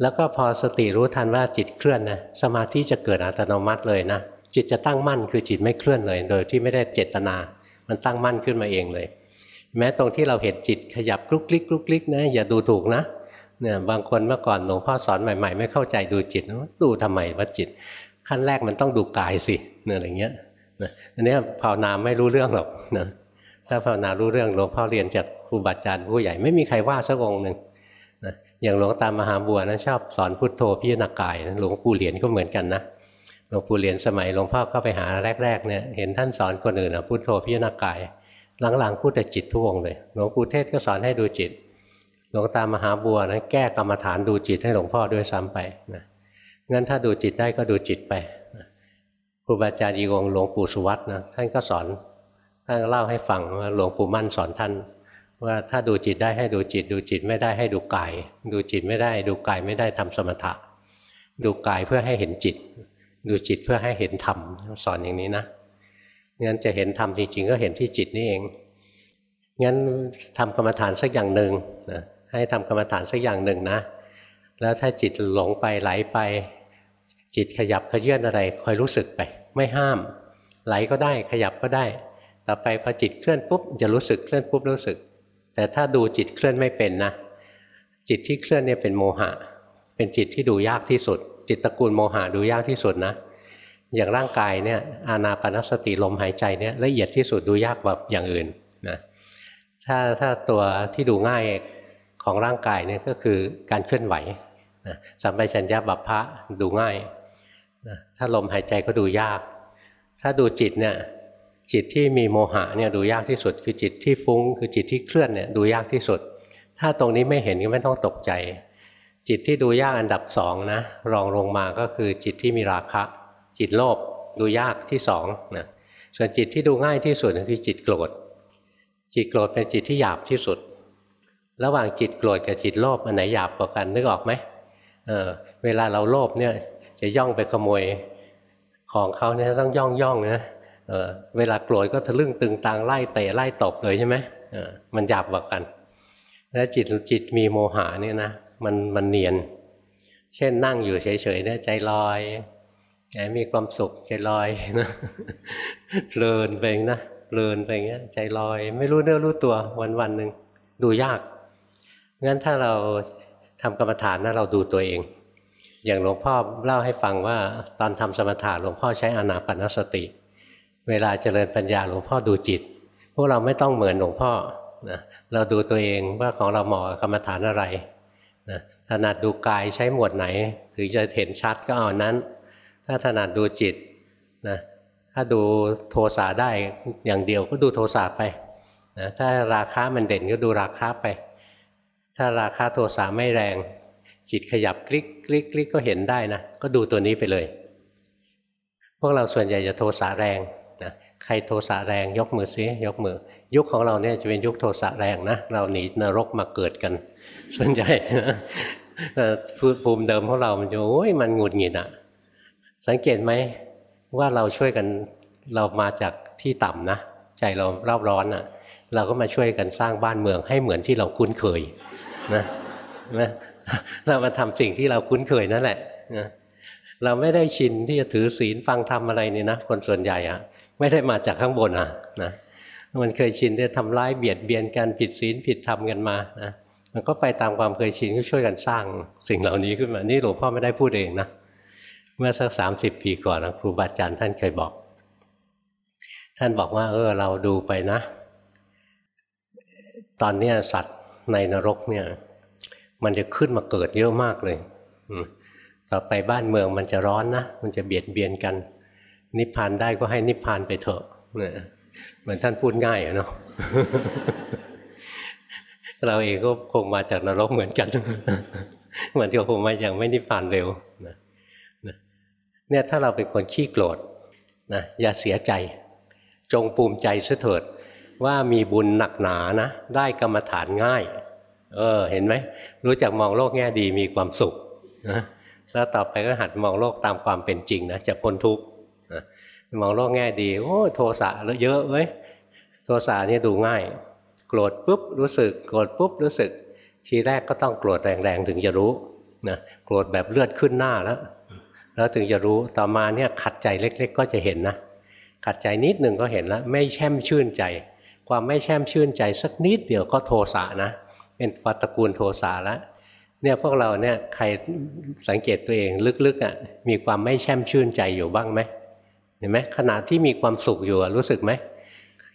แล้วก็พอสติรู้ทันว่าจิตเคลื่อนนะสมาธิจะเกิดอัตโนมัติเลยนะ จิตจะตั้งมั่นคือจิตไม่เคลื่อนเลย โดยที่ไม่ได้เจตนา มันตั้งมั่นขึ้นมาเองเลย แม้ตรงที่เราเห็นจิตขยับกลุกคลิกกลุกคลิกนะอย่าดูถูกนะเนี่ยบางคนเมื่อก่อนหลวงพ่อสอนใหม่ ๆ ไม่เข้าใจดูจิตดูทำไมว่าจิต ขั้นแรกมันต้องดูกายสิเนี่ยอะไรเงี้ยนะอันนี้ภาวนาไม่รู้เรื่องหรอกนะถ้าภาวนารู้เรื่องหลวงพ่อเรียนจากครูบาอาจารย์ผู้ใหญ่ไม่มีใครว่าสักองค์หนึ่งนะอย่างหลวงตามหาบัวนะชอบสอนพุทโธพิจารณากายนะหลวงปู่เหรียญก็เหมือนกันนะ หลวงปู่เหรียญสมัยหลวงพ่อเข้าไปหาแรกๆเนี่ยเห็นท่านสอนคนอื่นนะพุทโธพิจารณากาย หลังๆพูดแต่จิตทุกองเลยหลวงปู่เทศก็สอนให้ดูจิต หลวงตามหาบัวนะแก้กรรมฐานดูจิตให้หลวงพ่อด้วยซ้ำไปนะงั้นถ้าดูจิตได้ก็ดูจิตไปครูบาอาจารย์อีกองหลวงปู่สุวัตนะท่านก็สอนท่านเล่าให้ฟังว่าหลวงปู่มั่นสอนท่าน ว่าถ้าดูจิตได้ให้ดูจิต ดูจิตไม่ได้ให้ดูกาย ดูจิตไม่ได้ ดูกายไม่ได้ทำสมถะ ดูกายเพื่อให้เห็นจิต ดูจิตเพื่อให้เห็นธรรมสอนอย่างนี้นะงั้นจะเห็นธรรมจริงๆก็เห็นที่จิตนี่เองงั้นทำกรรมฐานสักอย่างหนึ่งนะให้ทำกรรมฐานสักอย่างหนึ่งนะ แล้วถ้าจิตหลงไปไหลไป จิตขยับขยื่นอะไรคอยรู้สึกไป ไม่ห้าม ไหลก็ได้ขยับก็ได้ ต่อไปพอจิตเคลื่อนปุ๊บจะรู้สึกเคลื่อนปุ๊บรู้สึก แต่ถ้าดูจิตเคลื่อนไม่เป็นนะจิตที่เคลื่อนเนี่ยเป็นโมหะ เป็นจิตที่ดูยากที่สุด จิตตระกูลโมหะดูยากที่สุดนะ อย่างร่างกายเนี่ยอานาปนสติลมหายใจเนี่ยละเอียดที่สุดดูยากแบบอย่างอื่นนะถ้าถ้าตัวที่ดูง่ายของร่างกายเนี่ยก็คือการเคลื่อนไหวนะสัมปชัญญะบัพพะดูง่ายนะถ้าลมหายใจก็ดูยาก ถ้าดูจิตเนี่ยจิตที่มีโมหะเนี่ยดูยากที่สุด คือจิตที่ฟุ้ง คือจิตที่เคลื่อนเนี่ยดูยากที่สุด ถ้าตรงนี้ไม่เห็นก็ไม่ต้องตกใจ จิตที่ดูยากอันดับสองนะรองลงมาก็คือจิตที่มีราคะ จิตโลภดูยากที่สองนะส่วนจิตที่ดูง่ายที่สุดคือจิตโกรธ จิตโกรธเป็นจิตที่หยาบที่สุด ระหว่างจิตโกรธกับจิตโลภอันไหนหยาบกว่ากันนึกออกไหมเออเวลาเราโลภเนี่ยจะย่องไปขโมยของเขาเนี่ยต้องย่องย่องนะเออเวลาโกรธก็ทะลึ่งตึงตังไล่เตะไล่ตบเลยใช่ไหมเออมันหยาบกว่ากัน แล้วจิตจิตมีโมหะเนี่ยนะ มันมันเนียน เช่นนั่งอยู่เฉยๆเนี่ยใจลอยใจมีความสุขใจลอยนะเพลินไปนะเพลินไปเงี้ย ใจลอย ไม่รู้เนื้อรู้ตัววันวันหนึ่งดูยากงั้นถ้าเราทำกรรมฐานนะเราดูตัวเอง อย่างหลวงพ่อเล่าให้ฟังว่าตอนทำสมถะหลวงพ่อใช้อนาปนสติ เวลาเจริญปัญญาหลวงพ่อดูจิต พวกเราไม่ต้องเหมือนหลวงพ่อนะเราดูตัวเองว่าของเราเหมาะกรรมฐานอะไร นะถนัดดูกายใช้หมวดไหน ถึงจะเห็นชัดก็เอานั้น ถ้าถนัดดูจิตนะถ้าดูโทสะได้อย่างเดียวก็ดูโทสะไปนะถ้าราคามันเด่นก็ดูราคาไป ถ้าราคาโทสะไม่แรง จิตขยับคลิกคลิกคลิกก็เห็นได้นะ ก็ดูตัวนี้ไปเลย พวกเราส่วนใหญ่จะโทสะแรงนะใครโทสะแรงยกมือซิยกมือ ยุคของเราเนี่ยจะเป็นยุคโทสะแรงนะ เราหนีนรกมาเกิดกัน ส่วนใหญ่ภูมิเดิมของเรามันจะโอ้ยมันหงุดหงิดอะสังเกตไหมว่าเราช่วยกันเรามาจากที่ต่ำนะใจเราเร่าร้อนอะเราก็มาช่วยกันสร้างบ้านเมืองให้เหมือนที่เราคุ้นเคยนะนะเรามาทำสิ่งที่เราคุ้นเคยนั่นแหละนะเราไม่ได้ชินที่จะถือศีลฟังธรรมอะไรนี่นะคนส่วนใหญ่อะไม่ได้มาจากข้างบนอะนะมันเคยชินที่ทำร้ายเบียดเบียนกันผิดศีลผิดธรรมกันมานะ มันก็ไปตามความเคยชินก็ช่วยกันสร้างสิ่งเหล่านี้ขึ้นมา นี่หลวงพ่อไม่ได้พูดเองนะ เมื่อสักสามสิบปีก่อนครูบาอาจารย์ท่านเคยบอก ท่านบอกว่า เออ เราดูไปนะ ตอนเนี้ยสัตว์ในนรกเนี่ย มันจะขึ้นมาเกิดเยอะมากเลยต่อไปบ้านเมืองมันจะร้อนนะ มันจะเบียดเบียนกัน นิพพานได้ก็ให้นิพพานไปเถอะเหมือนท่านพูดง่ายอะเนาะ เราเองก็คงมาจากนรกเหมือนกันเหมือนจะคงมาอย่างไม่นิพพานเร็วนะเนี่ยถ้าเราเป็นคนขี้โกรธนะอย่าเสียใจ จงภูมิใจเสถิดว่ามีบุญหนักหนานะ ได้กรรมฐานง่าย เออ เห็นไหม รู้จักมองโลกแง่ดีมีความสุขนะแล้วต่อไปก็หัดมองโลกตามความเป็นจริงนะจะพ้นทุกข์มองโลกแง่ดี โอ้ โทสะเยอะเว้ยโทสะนี่ดูง่าย โกรธปุ๊บรู้สึก โกรธปุ๊บรู้สึก ทีแรกก็ต้องโกรธแรงๆถึงจะรู้นะโกรธแบบเลือดขึ้นหน้าแล้วแล้วถึงจะรู้ต่อมาเนี่ยขัดใจเล็ก ๆ ก็จะเห็นนะขัดใจนิดหนึ่งก็เห็นแล้ว ไม่แช่มชื่นใจ ความไม่แช่มชื่นใจสักนิดเดียวก็โทสะนะเป็นปัตกูลโทสะแล้วเนี่ยพวกเราเนี่ยใครสังเกตตัวเองลึกๆอะมีความไม่แช่มชื่นใจอยู่บ้างไหมเห็นไหมขณะที่มีความสุขอยู่รู้สึกไหม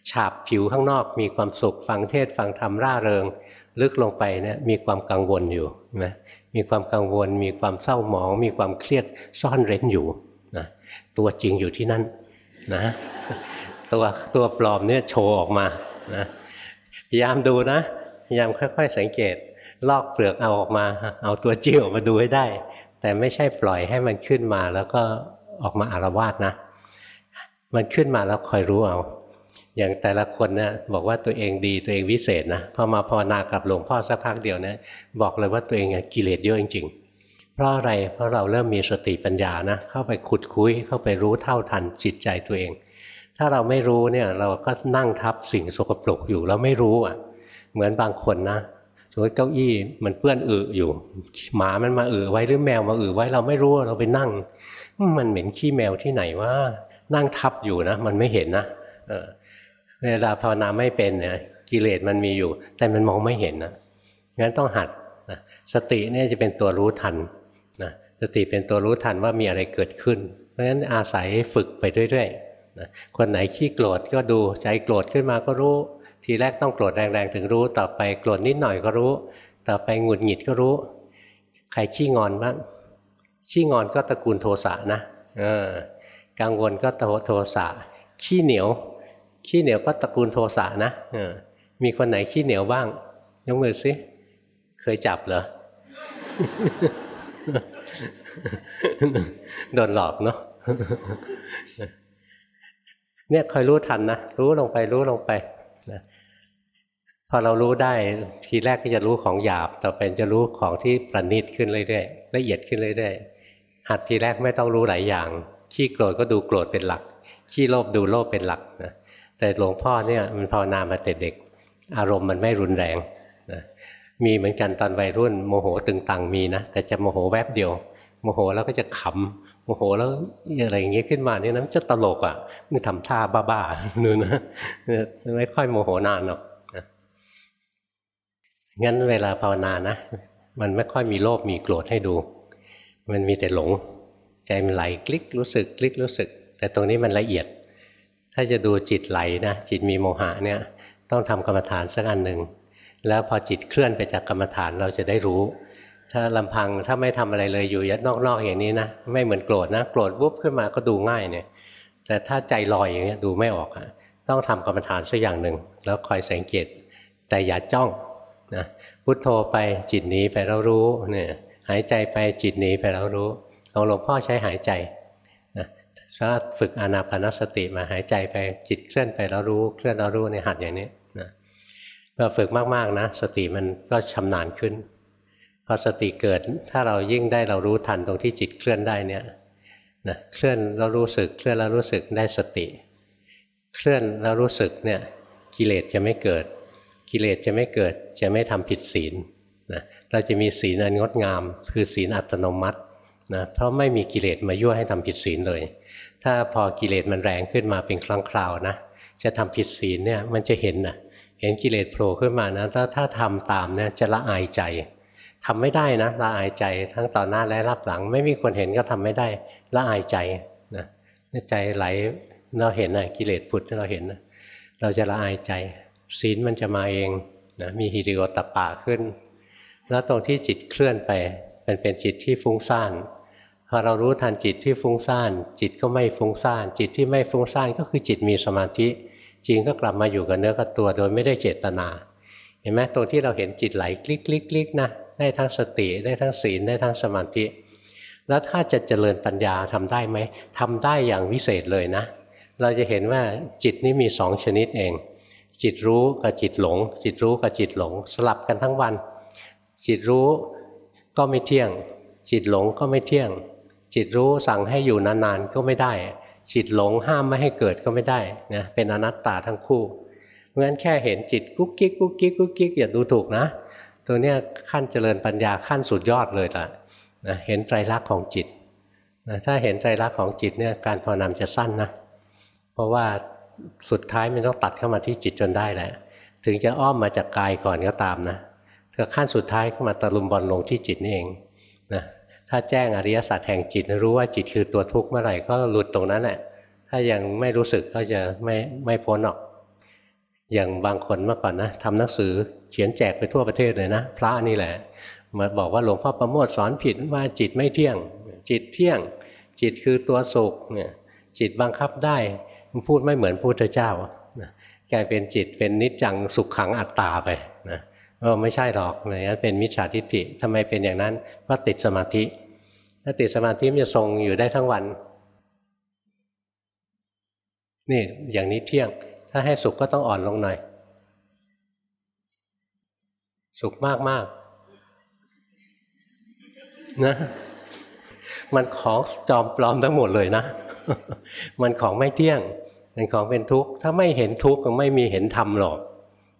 ฉาบผิวข้างนอกมีความสุขฟังเทศฟังธรรมร่าเริง ลึกลงไปเนี่ยมีความกังวลอยู่นะมีความกังวล มีความเศร้าหมอง มีความเครียดซ่อนเร้นอยู่นะตัวจริงอยู่ที่นั่นนะตัวตัวปลอมเนี่ยโชว์ออกมานะพยายามดูนะพยายามค่อย ๆ สังเกต ลอกเปลือกเอาออกมา เอาตัวจริงออกมาดูให้ได้ แต่ไม่ใช่ปล่อยให้มันขึ้นมาแล้วก็ออกมาอารวาสนะ มันขึ้นมาแล้วคอยรู้เอา อย่างแต่ละคนเนี่ยบอกว่าตัวเองดีตัวเองวิเศษนะพอมาภาวนากับหลวงพ่อสักพักเดียวเนี่ยบอกเลยว่าตัวเองกิเลสเยอะจริงๆ เพราะอะไรเพราะเราเริ่มมีสติปัญญานะเข้าไปขุดคุยเข้าไปรู้เท่าทันจิตใจตัวเอง ถ้าเราไม่รู้เนี่ยเราก็นั่งทับสิ่งสกปรกอยู่แล้วไม่รู้อะ เหมือนบางคนนะสมมติเก้าอี้มันเปื้อนอึอยู่ หมามันมาอึไว้หรือแมวมาอึไว้เราไม่รู้เราไปนั่ง มันเหม็นขี้แมวที่ไหนว่านั่งทับอยู่นะ มันไม่เห็นนะเเวลาภาวนาไม่เป็นเนี่ยกิเลสมันมีอยู่ แต่มันมองไม่เห็นนะงั้นต้องหัดนะสติเนี่ยจะเป็นตัวรู้ทันนะสติเป็นตัวรู้ทันว่ามีอะไรเกิดขึ้น เพราะฉะนั้นอาศัยฝึกไปเรื่อยๆนะคนไหนขี้โกรธก็ดูใจโกรธขึ้นมาก็รู้ ทีแรกต้องโกรธแรงๆถึงรู้ ต่อไปโกรธนิดหน่อยก็รู้ ต่อไปหงุดหงิดก็รู้ ใครขี้งอนบ้างขี้งอนก็ตระกูลโทสะนะเออกังวลก็โทโทสะขี้เหนียว ขี้เหนียวก็ตระกูลโทสะนะมีคนไหนขี้เหนียวบ้าง ยกมือสิเคยจับเหรอโดนหลอกเนาะเนี่ยคอยรู้ทันนะรู้ลงไปรู้ลงไปนะพอเรารู้ได้ทีแรกก็จะรู้ของหยาบ ต่อไปจะรู้ของที่ประณีตขึ้นเรื่อยๆละเอียดขึ้นเรื่อยๆหัดทีแรกไม่ต้องรู้หลายอย่าง ขี้โกรธก็ดูโกรธเป็นหลัก ขี้โลภดูโลภเป็นหลักนะ แต่หลวงพ่อเนี่ยมันภาวนามาแต่เด็ก อารมณ์มันไม่รุนแรงนะมีเหมือนกันตอนวัยรุ่นโมโหตึงตังมีนะแต่จะโมโหแวบเดียว โมโหแล้วก็จะขำโมโหแล้วอะไรอย่างเงี้ยขึ้นมาเนี่ยนะจะตลกอะมึงทำท่าบ้าๆนู่นนะไม่ค่อยโมโหนานหรอกงั้นเวลาภาวนานะมันไม่ค่อยมีโลภมีโกรธให้ดู มันมีแต่หลง ใจมันไหลคลิกรู้สึกคลิกรู้สึก แต่ตรงนี้มันละเอียด ถ้าจะดูจิตไหลนะจิตมีโมหะเนี่ยต้องทำกรรมฐานสักอันหนึ่งแล้วพอจิตเคลื่อนไปจากกรรมฐานเราจะได้รู้ ถ้าลำพังถ้าไม่ทำอะไรเลยอยู่ยัดนอกๆอย่างนี้นะไม่เหมือนโกรธนะโกรธวุบขึ้นมาก็ดูง่ายเนี่ย แต่ถ้าใจลอยอย่างนี้ดูไม่ออกอะต้องทำกรรมฐานสักอย่างหนึ่งแล้วคอยสังเกต แต่อย่าจ้องนะพุทโธไปจิตหนีไปแล้วรู้เนี่ยหายใจไปจิตหนีไปแล้วรู้ของหลวงพ่อใช้หายใจ ถ้าฝึกอานาปานสติมาหายใจไปจิตเคลื่อนไปแล้วรู้เคลื่อนแล้วรู้ในหัดอย่างนี้นะพอฝึกมากๆนะ สติมันก็ชำนาญขึ้นพอสติเกิดถ้าเรายิ่งได้เรารู้ทันตรงที่จิตเคลื่อนได้เนี่ยนะเคลื่อนแล้วรู้สึกเคลื่อนแล้วรู้สึกได้สติ เคลื่อนแล้วรู้สึกเนี่ยกิเลสจะไม่เกิด กิเลสจะไม่เกิดจะไม่ทำผิดศีลนะเราจะมีศีลอันงดงาม คือศีลอัตโนมัตินะเพราะไม่มีกิเลสมายั่วให้ทำผิดศีลเลย ถ้าพอกิเลสมันแรงขึ้นมาเป็นครั้งคราวนะจะทำผิดศีลเนี่ยมันจะเห็นนะเห็นกิเลสโผล่ขึ้นมานะถ้าถ้าทำตามเนี่ยจะละอายใจทำไม่ได้นะละอายใจทั้งต่อหน้าและรับหลัง ไม่มีคนเห็นก็ทำไม่ได้ละอายใจนะใจไหลเราเห็นนะกิเลสผุดเราเห็นนะเราจะละอายใจ ศีลมันจะมาเองนะมีฮิริโอตปะขึ้น แล้วตรงที่จิตเคลื่อนไปมันเป็นจิตที่ฟุ้งซ่าน พอเรารู้ทันจิตที่ฟุ้งซ่าน จิตก็ไม่ฟุ้งซ่าน จิตที่ไม่ฟุ้งซ่านก็คือจิตมีสมาธิจริงก็กลับมาอยู่กับเนื้อกับตัวโดยไม่ได้เจตนา เห็นไหมตรงที่เราเห็นจิตไหลคลิกคลิกคลิกนะได้ทั้งสติได้ทั้งศีลได้ทั้งสมาธิ แล้วถ้าจะเจริญปัญญาทำได้ไหมทำได้อย่างวิเศษเลยนะ เราจะเห็นว่าจิตนี้มีสองชนิดเอง จิตรู้กับจิตหลง จิตรู้กับจิตหลง สลับกันทั้งวัน จิตรู้ก็ไม่เที่ยง จิตหลงก็ไม่เที่ยง จิตรู้สั่งให้อยู่นานๆก็ไม่ได้ จิตหลงห้ามไม่ให้เกิดก็ไม่ได้นะเป็นอนัตตาทั้งคู่เพราะฉะนั้นแค่เห็นจิตกุ๊กกิ๊กกุ๊กกิ๊กกุ๊กกิ๊กอย่าดูถูกนะ ตัวเนี้ยขั้นเจริญปัญญาขั้นสุดยอดเลยล่ะนะเห็นไตรลักษณ์ของจิตนะถ้าเห็นไตรลักษณ์ของจิตเนี่ยการภาวนาจะสั้นนะเพราะว่าสุดท้ายมันต้องตัดเข้ามาที่จิตจนได้แหละ ถึงจะอ้อมมาจากกายก่อนก็ตามนะแต่ขั้นสุดท้ายก็มาตะลุมบอลลงที่จิตนี่เองนะ ถ้าแจ้งอริยสัจแห่งจิต รู้ว่าจิตคือตัวทุกข์เมื่อไหร่ก็หลุดตรงนั้นแหละถ้ายังไม่รู้สึกก็จะไม่ไม่พ้นหรอก อย่างบางคนเมื่อก่อนนะทำหนังสือเขียนแจกไปทั่วประเทศเลยนะพระนี่แหละมาบอกว่าหลวงพ่อประโมทสอนผิดว่าจิตไม่เที่ยง จิตเที่ยง จิตคือตัวสุขเนี่ยจิตบังคับได้มันพูดไม่เหมือนพุทธเจ้ากลายเป็นจิตเป็นนิจจังสุขขังอัตตาไป เออไม่ใช่หรอกนะนั้นเป็นมิจฉาทิฏฐิทำไมเป็นอย่างนั้นเพราะติดสมาธิ ถ้าติดสมาธิมันจะทรงอยู่ได้ทั้งวัน นี่อย่างนี้เที่ยง ถ้าให้สุขก็ต้องอ่อนลงหน่อย สุขมากมากนะมันของจอมปลอมทั้งหมดเลยนะ มันของไม่เที่ยงเป็นของเป็นทุกข์ ถ้าไม่เห็นทุกข์ก็ไม่มีเห็นธรรมหรอก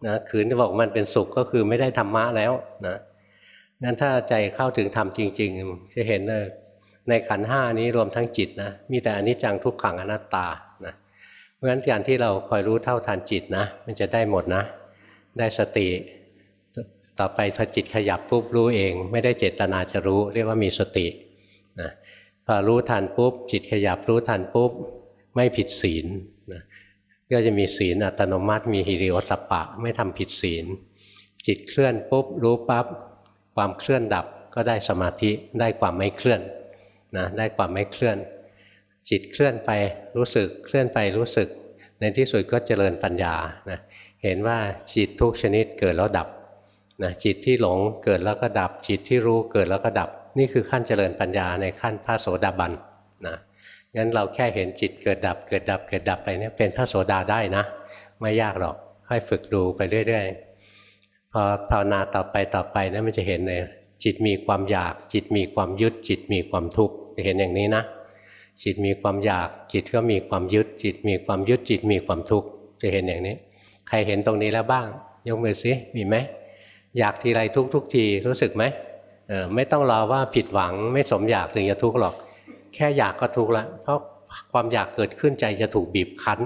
นะคืนจะบอกมันเป็นสุขก็คือไม่ได้ธรรมะแล้วนะงั้นถ้าใจเข้าถึงธรรมจริง ๆ จะเห็นเลยในขันห้านี้รวมทั้งจิตนะมีแต่อนิจจังทุกขังอนัตตานะเพราะฉะนั้นการที่เราคอยรู้เท่าทันจิตนะมันจะได้หมดนะ ได้สติ ต่อไปพอจิตขยับปุ๊บรู้เอง ไม่ได้เจตนาจะรู้ เรียกว่ามีสตินะพอรู้ทันปุ๊บจิตขยับรู้ทันปุ๊บไม่ผิดศีลนะ ก็จะมีศีลอัตโนมัติ มีฮิริโอตปะ ไม่ทำผิดศีล จิตเคลื่อนปุ๊บรู้ปั๊บความเคลื่อนดับก็ได้สมาธิได้ความไม่เคลื่อนนะได้ความไม่เคลื่อน จิตเคลื่อนไปรู้สึกเคลื่อนไปรู้สึก ในที่สุดก็เจริญปัญญานะเห็นว่าจิตทุกชนิดเกิดแล้วดับนะจิตที่หลงเกิดแล้วก็ดับ จิตที่รู้เกิดแล้วก็ดับ นี่คือขั้นเจริญปัญญาในขั้นพระโสดาบันนะ งั้นเราแค่เห็นจิตเกิดดับ เกิดดับ เกิดดับไปเนี่ยเป็นพระโสดาได้นะ ไม่ยากหรอกค่อยฝึกดูไปเรื่อยๆพอภาวนาต่อไปต่อไปนะมันจะเห็นเลยจิตมีความอยาก จิตมีความยึด จิตมีความทุกข์จะเห็นอย่างนี้นะ จิตมีความอยาก จิตก็มีความยึด จิตมีความยึดจิตมีความทุกข์จะเห็นอย่างนี้ ใครเห็นตรงนี้แล้วบ้าง ยกมือสิมีไหมอยากทีไรทุกทุกทีรู้สึกไหมไม่ต้องรอว่าผิดหวังไม่สมอยากถึงจะทุกข์หรอก แค่อยากก็ทุกข์ละเพราะความอยากเกิดขึ้นใจจะถูกบีบคั้น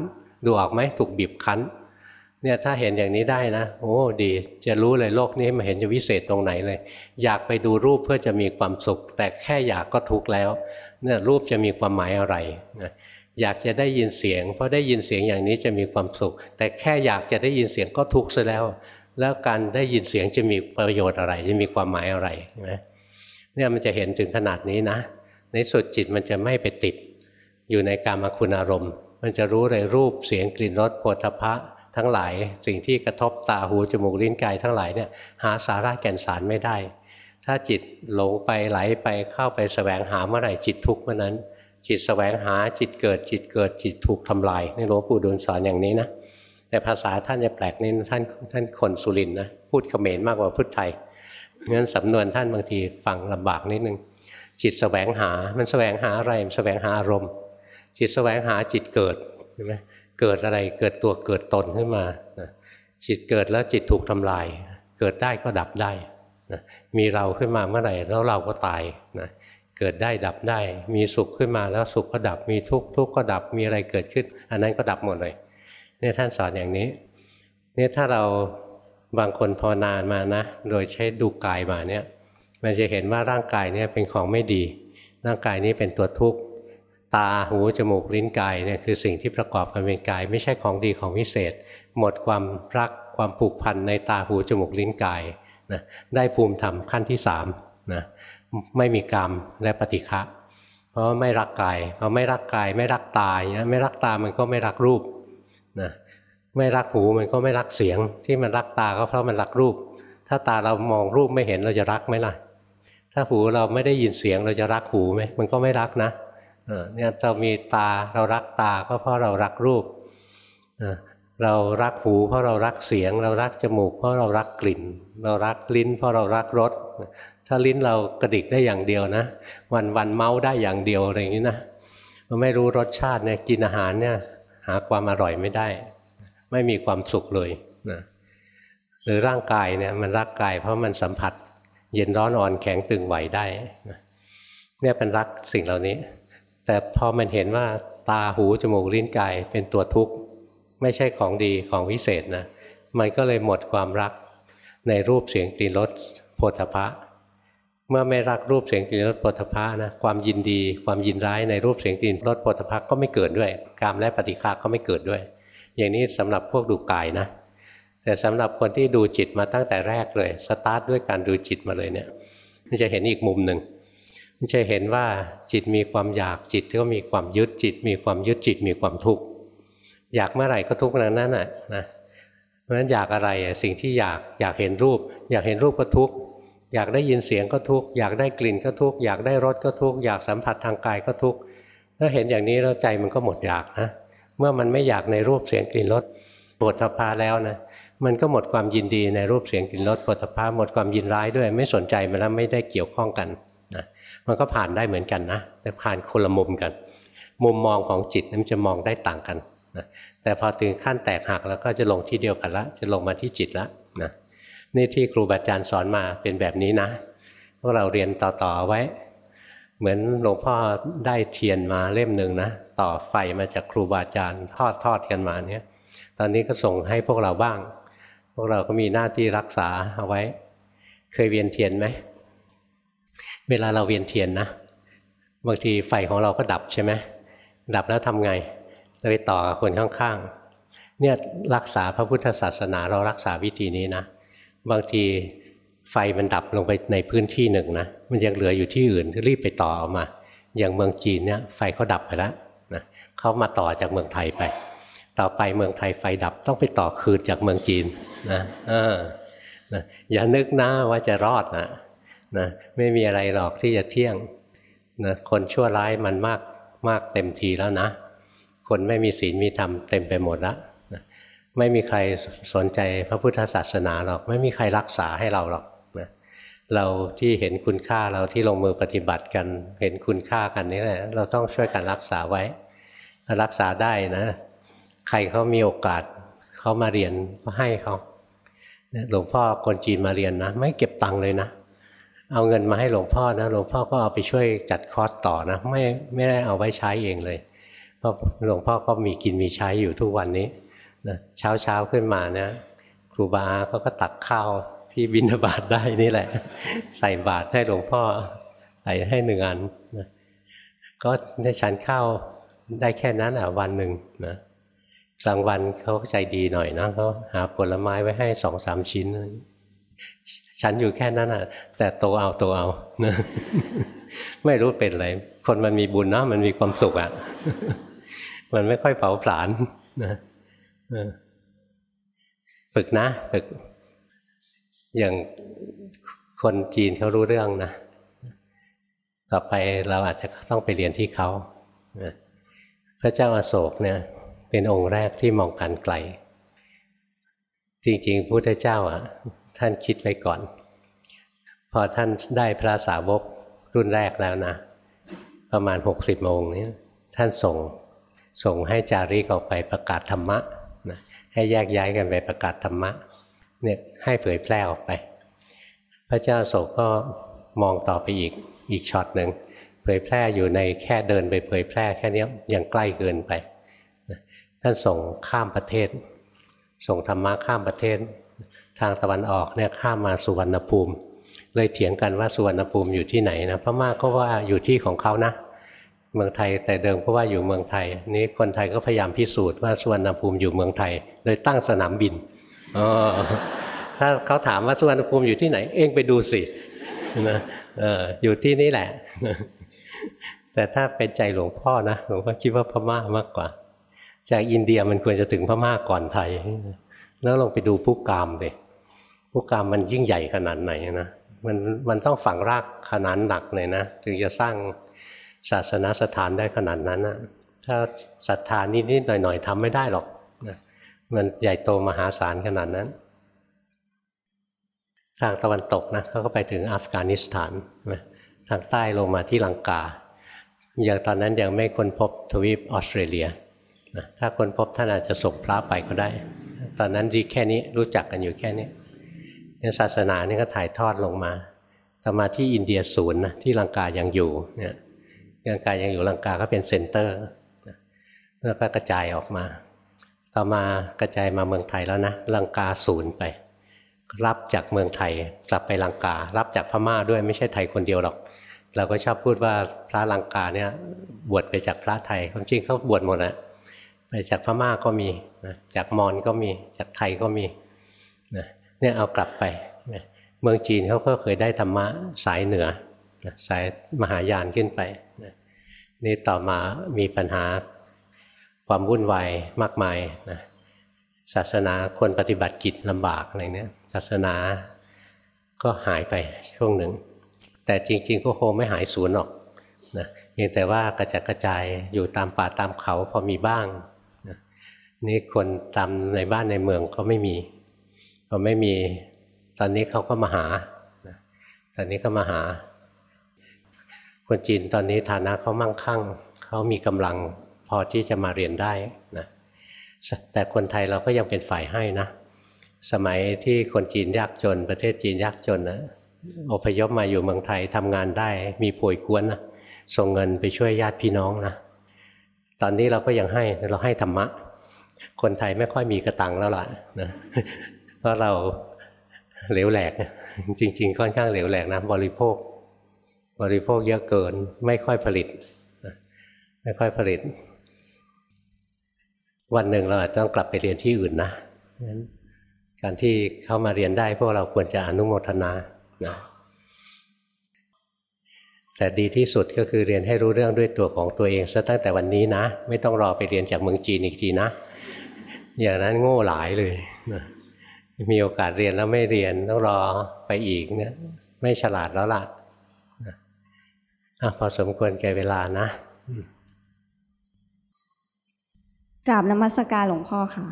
ดูออกไหมถูกบีบคั้น เนี่ยถ้าเห็นอย่างนี้ได้นะ โอ้ดี จะรู้เลยโลกนี้มาเห็นจะวิเศษตรงไหนเลย อยากไปดูรูปเพื่อจะมีความสุข แต่แค่อยากก็ทุกข์แล้ว เนี่ยรูปจะมีความหมายอะไรนะอยากจะได้ยินเสียง เพราะได้ยินเสียงอย่างนี้จะมีความสุข แต่แค่อยากจะได้ยินเสียงก็ทุกข์ซะแล้ว แล้วการได้ยินเสียงจะมีประโยชน์อะไร จะมีความหมายอะไรนะเนี่ยมันจะเห็นถึงขนาดนี้นะ ในสุดจิตมันจะไม่ไปติด อยู่ในกามคุณอารมณ์ มันจะรู้เลยรูปเสียงกลิ่นรสโผฏฐะทั้งหลาย สิ่งที่กระทบตาหูจมูกลิ้นกายทั้งหลายเนี่ยหาสาระแก่นสารไม่ได้ ถ้าจิตหลงไปไหลไปเข้าไปสแสวงหาเมื่อไหร่จิตทุกข์เมื่อนั้น จิตสแสวงหาจิตเกิดจิตเกิดจิตถูกทำลายนี่หลวงปู่ดูลสอนอย่างนี้นะแต่ภาษาท่านจะแปลกนิดท่านท่านคนสุรินนะพูดเขมรมากกว่าพุทธไทยงั้นสำนวนท่านบางทีฟังลำบากนิดนึง จิตสแสวงหา มันสแสวงหาอะไร มันสแสวงหาอารมณ์ จิตสแสวงหาจิตเกิดใช่ไหมเกิดอะไร เกิดตัวเกิดตนขึ้นมา จิตเกิดแล้วจิตถูกทำลาย เกิดได้ก็ดับได้มีเราขึ้นมาเมื่อไหร่แล้วเราก็ตายนะเกิดได้ดับได้ มีสุขขึ้นมาแล้วสุขก็ดับ มีทุกข์ทุกข์ก็ดับ มีอะไรเกิดขึ้น อันนั้นก็ดับหมดเลย เนี่ยท่านสอนอย่างนี้ เนี่ยถ้าเราบางคนภาวนานมานะ โดยใช้ดูกายมาเนี่ย มันจะเห็นว่าร่างกายเนี้เป็นของไม่ดี ร่างกายนี้เป็นตัวทุกข์ ตาหูจมูกลิ้นกายเนี่ยคือสิ่งที่ประกอบกันเป็นกาย ไม่ใช่ของดีของวิเศษ หมดความรักความผูกพันในตาหูจมูกลิ้นกายนะได้ภูมิธรรมขั้นที่สามนะไม่มีกรรมและปฏิฆะเพราะไม่รักกายเพราะไม่รักกายไม่รักตาเนี้ยไม่รักตามันก็ไม่รักรูปนะไม่รักหูมันก็ไม่รักเสียง ที่มันรักตาก็เพราะมันรักรูป ถ้าตาเรามองรูปไม่เห็นเราจะรักไหมล่ะ ถ้าหูเราไม่ได้ยินเสียงเราจะรักหูไหมมันก็ไม่รักนะเนี่ยเรามีตาเรารักตาก็เพราะเรารักรูปเรารักหูเพราะเรารักเสียง เรารักจมูกเพราะเรารักกลิ่น เรารักลิ้น เพราะเรารักรสถ้าลิ้นเรากระดิกได้อย่างเดียวนะ วันวันเมาได้อย่างเดียวอะไรอย่างนี้นะเราไม่รู้รสชาติเนี่ยกินอาหารเนี่ยหาความอร่อยไม่ได้ ไม่มีความสุขเลยนะหรือร่างกายเนี่ยมันรักกายเพราะมันสัมผัส เย็นร้อนอ่อนแข็งตึงไหวได้เนี่ยเป็นรักสิ่งเหล่านี้ แต่พอมันเห็นว่าตาหูจมูกลิ้นกายเป็นตัวทุกข์ ไม่ใช่ของดีของวิเศษนะมันก็เลยหมดความรักในรูปเสียงกลิ่นรสโผฏฐะเมื่อไม่รักรูปเสียงกลิ่นรสโผฏฐะนะความยินดี ความยินร้ายในรูปเสียงกลิ่นรสโผฏฐะก็ไม่เกิดด้วย กามและปฏิฆาก็ไม่เกิดด้วย อย่างนี้สำหรับพวกดูกายนะ แต่สำหรับคนที่ดูจิตมาตั้งแต่แรกเลย สตาร์ทด้วยการดูจิตมาเลยเนี่ยมันจะเห็นอีกมุมหนึ่งมันจะเห็นว่าจิตมีความอยากจิตก็มีความยึดจิต มีความยึดจิตมีความทุกข์อยากเมื่อไหร่ก็ทุกข์นั้นนั่นแหละนะเพราะฉะนั้นอยากอะไรสิ่งที่อยากอยากเห็นรูป อยากเห็นรูปก็ทุกข์อยากได้ยินเสียงก็ทุกข์อยากได้กลิ่นก็ทุกข์อยากได้รสก็ทุกข์อยากสัมผัสทางกายก็ทุกข์ถ้าเห็นอย่างนี้แล้วใจมันก็หมดอยากนะเมื่อมันไม่อยากในรูปเสียงกลิ่นรสปวดทพาแล้วนะ มันก็หมดความยินดีในรูปเสียงกลิ่นรสปวดทพาหมดความยินร้ายด้วย ไม่สนใจมันแล้วไม่ได้เกี่ยวข้องกันนะมันก็ผ่านได้เหมือนกันนะแต่ผ่านคนละมุมกัน มุมมองของจิตมันจะมองได้ต่างกันนะแต่พอถึงขั้นแตกหักแล้วก็จะลงที่เดียวกันละ จะลงมาที่จิตละนะนี่ที่ครูบาอาจารย์สอนมาเป็นแบบนี้นะพวกเราเรียนต่อๆไว้ เหมือนหลวงพ่อได้เทียนมาเล่มหนึ่งนะต่อไฟมาจากครูบาอาจารย์ทอดทอดกันมาเนี่ย ตอนนี้ก็ส่งให้พวกเราบ้าง พวกเราก็มีหน้าที่รักษาเอาไว้ เคยเวียนเทียนไหม เวลาเราเวียนเทียนนะ บางทีไฟของเราก็ดับใช่ไหม ดับแล้วทำไง เราไปต่อกับคนข้างๆ เนี่ยรักษาพระพุทธศาสนาเรารักษาวิธีนี้นะ บางทีไฟมันดับลงไปในพื้นที่หนึ่งนะ มันยังเหลืออยู่ที่อื่นรีบไปต่อออกมา อย่างเมืองจีนเนี่ยไฟเขาดับไปแล้วนะเขามาต่อจากเมืองไทยไป ต่อไปเมืองไทยไฟดับต้องไปต่อคืนจากเมืองจีนนะเออนะอย่านึกนะว่าจะรอดนะนะไม่มีอะไรหรอกที่จะเที่ยงนะคนชั่วร้ายมันมากมากเต็มทีแล้วนะ คนไม่มีศีลมีธรรมเต็มไปหมดแล้วนะไม่มีใครสนใจพระพุทธศาสนาหรอก ไม่มีใครรักษาให้เราหรอกนะเราที่เห็นคุณค่าเราที่ลงมือปฏิบัติกัน เห็นคุณค่ากันนี่แหละเราต้องช่วยกันรักษาไว้รักษาได้นะ ใครเขามีโอกาสเขามาเรียนก็ให้เขาหลวงพ่อคนจีนมาเรียนนะ ไม่เก็บตังค์เลยนะ เอาเงินมาให้หลวงพ่อนะหลวงพ่อก็เอาไปช่วยจัดคอร์สต่อนะ ไม่ไม่ได้เอาไว้ใช้เองเลย เพราะหลวงพ่อก็มีกินมีใช้อยู่ทุกวันนี้นะเช้าเช้าขึ้นมานะครูบาเขาก็ตักข้าวที่บิณฑบาตได้นี่แหละ ใส่บาตรให้หลวงพ่อใส่ให้หนึ่งอันนะก็ได้ฉันข้าวได้แค่นั้นอะวันหนึ่งนะ กลางวันเขาใจดีหน่อยนะเขาหาผลไม้ไว้ให้สองสามชิ้น ฉันอยู่แค่นั้นอะ แต่โตเอาโตเอานะไม่รู้เป็นอะไร คนมันมีบุญเนาะมันมีความสุขอะ มันไม่ค่อยเผาผลาญนะฝึกนะฝึก อย่างคนจีนเขารู้เรื่องนะ ต่อไปเราอาจจะต้องไปเรียนที่เขาพระเจ้าอาโศกเนี่ย เป็นองค์แรกที่มองการไกล จริงๆพุทธเจ้าอะ ท่านคิดไว้ก่อน พอท่านได้พระสาวกรุ่นแรกแล้วนะ ประมาณหกสิบโมงนี้ท่านส่งส่งให้จาริกออกไปประกาศธรรมะนะให้แยกย้ายกันไปประกาศธรรมะเนี่ยให้เผยแพร่ออกไป พระเจ้าโศกก็มองต่อไปอีกอีกช็อตหนึ่งเผยแพร่อยู่ในแค่เดินไปเผยแพร่แค่นี้ยังใกล้เกินไป ท่านส่งข้ามประเทศ ส่งธรรมะข้ามประเทศ ทางตะวันออกเนี่ยข้ามมาสุวรรณภูมิ เลยเถียงกันว่าสุวรรณภูมิอยู่ที่ไหนนะพม่าก็ว่าอยู่ที่ของเขานะ เมืองไทยแต่เดิมก็ว่าอยู่เมืองไทย นี้คนไทยก็พยายามพิสูจน์ว่าสุวรรณภูมิอยู่เมืองไทย เลยตั้งสนามบินอถ้าเขาถามว่าสุวรรณภูมิอยู่ที่ไหน เองไปดูสินะอยู่ที่นี่แหละ แต่ถ้าเป็นใจหลวงพ่อนะหลวงพ่อคิดว่าพม่ามากกว่า จากอินเดียมันควรจะถึงพม่าก่อนไทย แล้วลองไปดูผู้กามเลยผู้กามมันยิ่งใหญ่ขนาดไหนนะมันมันต้องฝังรากขนาดหนักเลยนะถึงจะสร้างศาสนาสถานได้ขนาดนั้นนะถ้าศรัทธานิดๆหน่อยๆทำไม่ได้หรอกนะมันใหญ่โตมหาศาลขนาดนั้น ทางตะวันตกนะเขาก็ไปถึงอัฟกานิสถานนะทางใต้ลงมาที่ลังกา อย่างตอนนั้นยังไม่ค้นพบทวีปออสเตรเลีย นะถ้าคนพบท่านอาจจะส่งพระไปก็ได้ ตอนนั้นดีแค่นี้รู้จักกันอยู่แค่นี้เนี่ยศาสนานี่ก็ถ่ายทอดลงมาต่อมาที่อินเดียศูนย์นะที่ลังกายังอยู่เนี่ยลังกายังอยู่ลังกาก็เป็นเซ็นเตอร์แล้วก็กระจายออกมา ต่อมากระจายมาเมืองไทยแล้วนะลังกาศูนย์ไป รับจากเมืองไทยกลับไปลังกา รับจากพม่าด้วยไม่ใช่ไทยคนเดียวหรอก เราก็ชอบพูดว่าพระลังกาเนี่ยบวชไปจากพระไทยความจริงเขาบวชหมดนะ จากพม่าก็มีนะจากมอญก็มีจากไทยก็มีนะเนี่ยเอากลับไปนะเมืองจีนเขาก็เคยได้ธรรมะสายเหนือนะสายมหายานขึ้นไปนะนี่ต่อมามีปัญหาความวุ่นวายมากมายนะศาสนาคนปฏิบัติกิจลำบากอะไรเนี่ยศาสนาก็หายไปช่วงหนึ่ง แต่จริง ๆ ก็คงไม่หายสูญหรอกนะเพียงแต่ว่ากระจัดกระจายอยู่ตามป่าตามเขาพอมีบ้าง นี่คนตามในบ้านในเมืองก็ไม่มีพอไม่มีตอนนี้เขาก็มาหา ตอนนี้ก็มาหา คนจีนตอนนี้ฐานะเขามั่งคั่ง เขามีกำลังพอที่จะมาเรียนได้นะแต่คนไทยเราก็ยังเป็นฝ่ายให้นะ สมัยที่คนจีนยากจน ประเทศจีนยากจนนะอพยพมาอยู่เมืองไทยทำงานได้ มีป่วยกวนนะส่งเงินไปช่วยญาติพี่น้องนะ ตอนนี้เราก็ยังให้เราให้ธรรมะ คนไทยไม่ค่อยมีกระตังแล้วล่ะนะเพราะเราเหลวแหลก จริง ๆ ค่อนข้างเหลวแหลกนะบริโภค บริโภคเยอะเกิน ไม่ค่อยผลิตไม่ค่อยผลิต วันหนึ่งเราอาจต้องกลับไปเรียนที่อื่นนะการที่เข้ามาเรียนได้พวกเราควรจะอนุโมทนานะแต่ดีที่สุดก็คือเรียนให้รู้เรื่องด้วยตัวของตัวเองซะตั้งแต่วันนี้นะ ไม่ต้องรอไปเรียนจากเมืองจีนอีกทีนะ อย่างนั้นโง่หลายเลยนะมีโอกาสเรียนแล้วไม่เรียนต้องรอไปอีกเนี่ยไม่ฉลาดแล้วล่ะอะพอสมควรแก่เวลานะกราบนมัสการหลวงพ่อค่ะ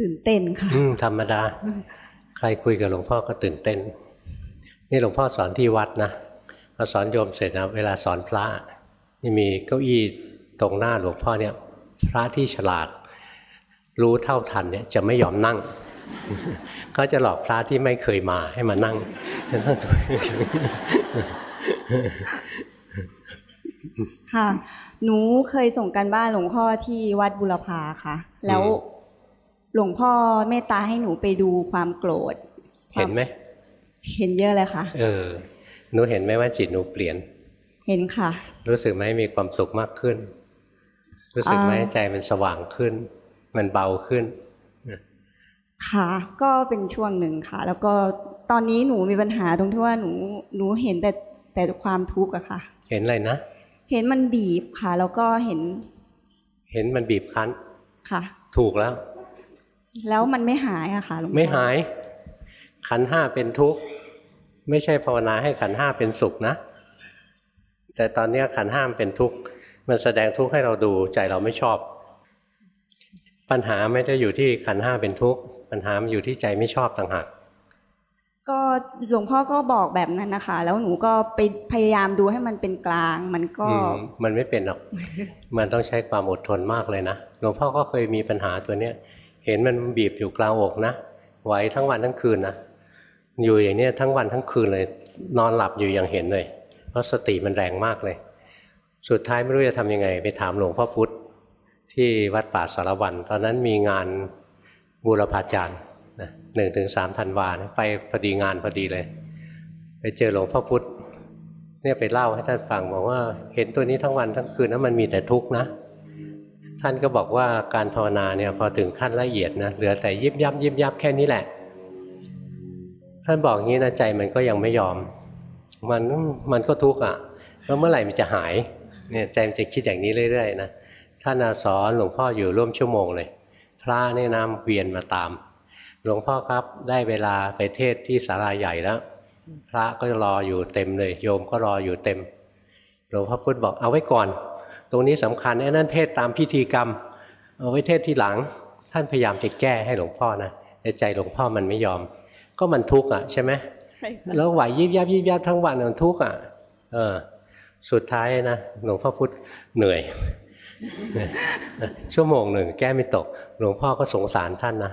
ตื่นเต้นค่ะอืมธรรมดา ใครคุยกับหลวงพ่อก็ตื่นเต้น นี่หลวงพ่อสอนที่วัดนะพอสอนโยมเสร็จนะเวลาสอนพระนี่มีเก้าอี้ตรงหน้าหลวงพ่อเนี่ย พระที่ฉลาด รู้เท่าทันเนี่ยจะไม่ยอมนั่งเขาจะหลอกพระที่ไม่เคยมาให้มานั่งนั่งค่ะ หนูเคยส่งกันบ้านหลวงพ่อที่วัดบุรพาค่ะ แล้วหลวงพ่อเมตตาให้หนูไปดูความโกรธ เห็นไหม เห็นเยอะเลยค่ะ เออ หนูเห็นไหมว่าจิตหนูเปลี่ยน เห็นค่ะ รู้สึกไหมมีความสุขมากขึ้น รู้สึกไหมอ่าใจมันสว่างขึ้น มันเบาขึ้นค่ะก็เป็นช่วงหนึ่งค่ะ แล้วก็ตอนนี้หนูมีปัญหาตรงที่ว่าหนูหนูเห็นแต่แต่ความทุกข์อะค่ะ เห็นอะไรนะเห็นมันบีบค่ะ แล้วก็เห็น เห็นมันบีบคั้นค่ะ ถูกแล้ว แล้วมันไม่หายอะค่ะหลวงพ่อไม่หาย ขันห้าเป็นทุกข์ไม่ใช่ภาวนาให้ขันห้าเป็นสุขนะ แต่ตอนเนี้ยขันห้ามนเป็นทุกข์มันแสดงทุกข์ให้เราดูใจเราไม่ชอบ ปัญหาไม่ได้อยู่ที่ขันห้าเป็นทุกข์ปัญหามันอยู่ที่ใจไม่ชอบต่างหากก็หลวงพ่อก็บอกแบบนั้นนะคะ แล้วหนูก็ไปพยายามดูให้มันเป็นกลาง มันก็อืมมันไม่เป็นหรอก มันต้องใช้ความอดทนมากเลยนะหลวงพ่อก็เคยมีปัญหาตัวเนี้ย เห็นมันบีบอยู่กลางอกนะไหวทั้งวันทั้งคืนนะอยู่อย่างเนี้ยทั้งวันทั้งคืนเลย นอนหลับอยู่อย่างเห็นเลย เพราะสติมันแรงมากเลย สุดท้ายไม่รู้จะทำยังไง ไปถามหลวงพ่อพุธ ที่วัดป่าสารวัน ตอนนั้นมีงานบูรพาจารย์นะหนึ่งถึงสามธันวานะไปพอดีงานพอดีเลย ไปเจอหลวงพ่อพุธเนี่ยไปเล่าให้ท่านฟังบอกว่าเห็นตัวนี้ทั้งวันทั้งคืนแล้วมันมีแต่ทุกข์นะ ท่านก็บอกว่าการภาวนาเนี่ยพอถึงขั้นละเอียดนะเหลือแต่ยิบยับยิบยับแค่นี้แหละ ท่านบอกงี้นะใจมันก็ยังไม่ยอม มันมันก็ทุกข์อะแล้วเมื่อไหร่มันจะหายเนี่ยใจมันจะคิดอย่างนี้เรื่อยๆนะ ท่านน่ะสอนหลวงพ่ออยู่ร่วมชั่วโมงเลย พระเนี่ยนำเวียนมาตาม หลวงพ่อครับได้เวลาไปเทศที่ศาลาใหญ่แล้ว พระก็รออยู่เต็มเลย โยมก็รออยู่เต็ม หลวงพ่อพุธบอกเอาไว้ก่อน ตรงนี้สำคัญไอ้นั่นเทศตามพิธีกรรม เอาไว้เทศทีหลัง ท่านพยายามจะแก้ให้หลวงพ่อนะแต่ใจหลวงพ่อมันไม่ยอม ก็มันทุกข์อะใช่ไหมแล้วไหวยิบยับยิบยับทั้งวันมันทุกข์อะ เออ สุดท้ายนะหลวงพ่อพุธเหนื่อย ชั่วโมงหนึ่งแก้ไม่ตก หลวงพ่อก็สงสารท่านนะ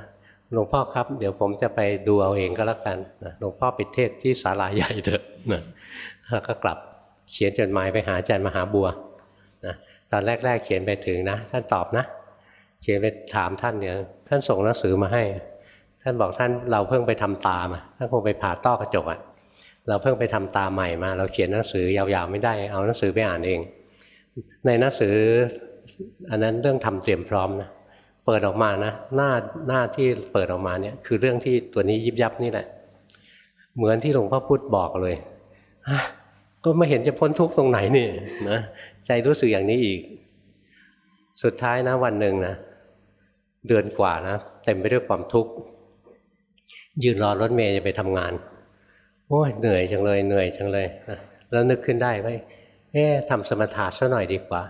หลวงพ่อครับ เดี๋ยวผมจะไปดูเอาเองก็แล้วกันหลวงพ่อไปเทศที่ศาลาใหญ่เถอะนะแล้วก็กลับเขียนจดหมายไปหาอาจารย์มหาบัวนะตอนแรก ๆ เขียนไปถึงนะ ท่านตอบนะ เขียนไปถามท่านเนี่ยท่านส่งหนังสือมาให้ ท่านบอกท่านเราเพิ่งไปทำตามาท่านคงไปผ่าต้อกระจกอะ่ะเราเพิ่งไปทำตาใหม่มา เราเขียนหนังสือยาวๆไม่ได้ เอาหนังสือไปอ่านเอง ในหนังสือ อันนั้นเรื่องทำเตรียมพร้อมนะเปิดออกมานะหน้าหน้าที่เปิดออกมาเนี่ย คือเรื่องที่ตัวนี้ยิบยับนี่แหละ เหมือนที่หลวงพ่อพุธบอกเลยก็ไม่เห็นจะพ้นทุกข์ตรงไหนนี่นะใจรู้สึกอย่างนี้อีก สุดท้ายนะวันหนึ่งนะเดือนกว่านะเต็มไปด้วยความทุกข์ยืนรอรถเมย์จะไปทำงาน โอ้ยเหนื่อยจังเลยเหนื่อยจังเลยนะแล้วนึกขึ้นได้ว่าเอ๊ะทำสมถะซะหน่อยดีกว่า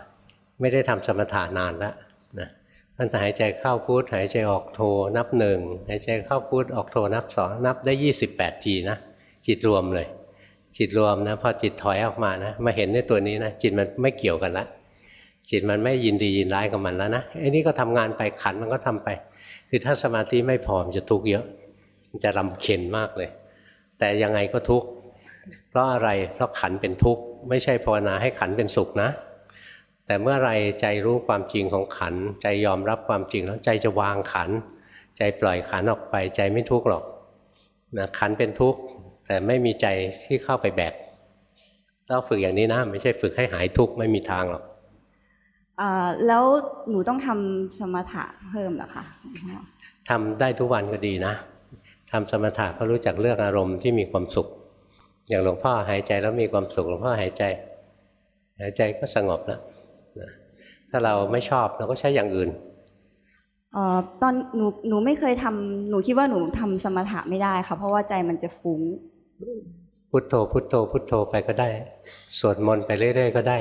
ไม่ได้ทำสมถะนานแล้วนะตั้งแต่หายใจเข้าพุทหายใจออกโทนับหนึ่งหายใจเข้าพุทออกโทนับสองนับได้ยี่สิบแปดทีนะจิตรวมเลย จิตรวมนะพอจิตถอยออกมานะมาเห็นในตัวนี้นะจิตมันไม่เกี่ยวกันละจิตมันไม่ยินดียินร้ายกับมันแล้วนะไอ้นี่ก็ทำงานไปขันมันก็ทำไป คือถ้าสมาธิไม่พอมจะทุกข์เยอะมันจะรำเค็ญมากเลย แต่ยังไงก็ทุกข์เพราะอะไรเพราะขันเป็นทุกข์ไม่ใช่ภาวนาให้ขันเป็นสุขนะ แต่เมื่อไรใจรู้ความจริงของขัน ใจยอมรับความจริงแล้วใจจะวางขัน ใจปล่อยขันออกไป ใจไม่ทุกข์หรอกนะขันเป็นทุกข์แต่ไม่มีใจที่เข้าไปแบกต้องฝึกอย่างนี้นะไม่ใช่ฝึกให้หายทุกข์ไม่มีทางหรอกอ่าแล้วหนูต้องทำสมถะเพิ่มเหรอคะหลวงพ่อทำได้ทุกวันก็ดีนะทำสมถะก็รู้จักเลือกอารมณ์ที่มีความสุข อย่างหลวงพ่อหายใจแล้วมีความสุขหลวงพ่อหายใจ หายใจก็สงบแล้วนะ ถ้าเราไม่ชอบเราก็ใช้อย่างอื่นเอ่อตอนหนูหนูไม่เคยทำหนูคิดว่าหนูทำสมถะไม่ได้ค่ะเพราะว่าใจมันจะฟุ้ง พุทโธพุทโธพุทโธไปก็ได้ สวดมนต์ไปเรื่อยๆก็ได้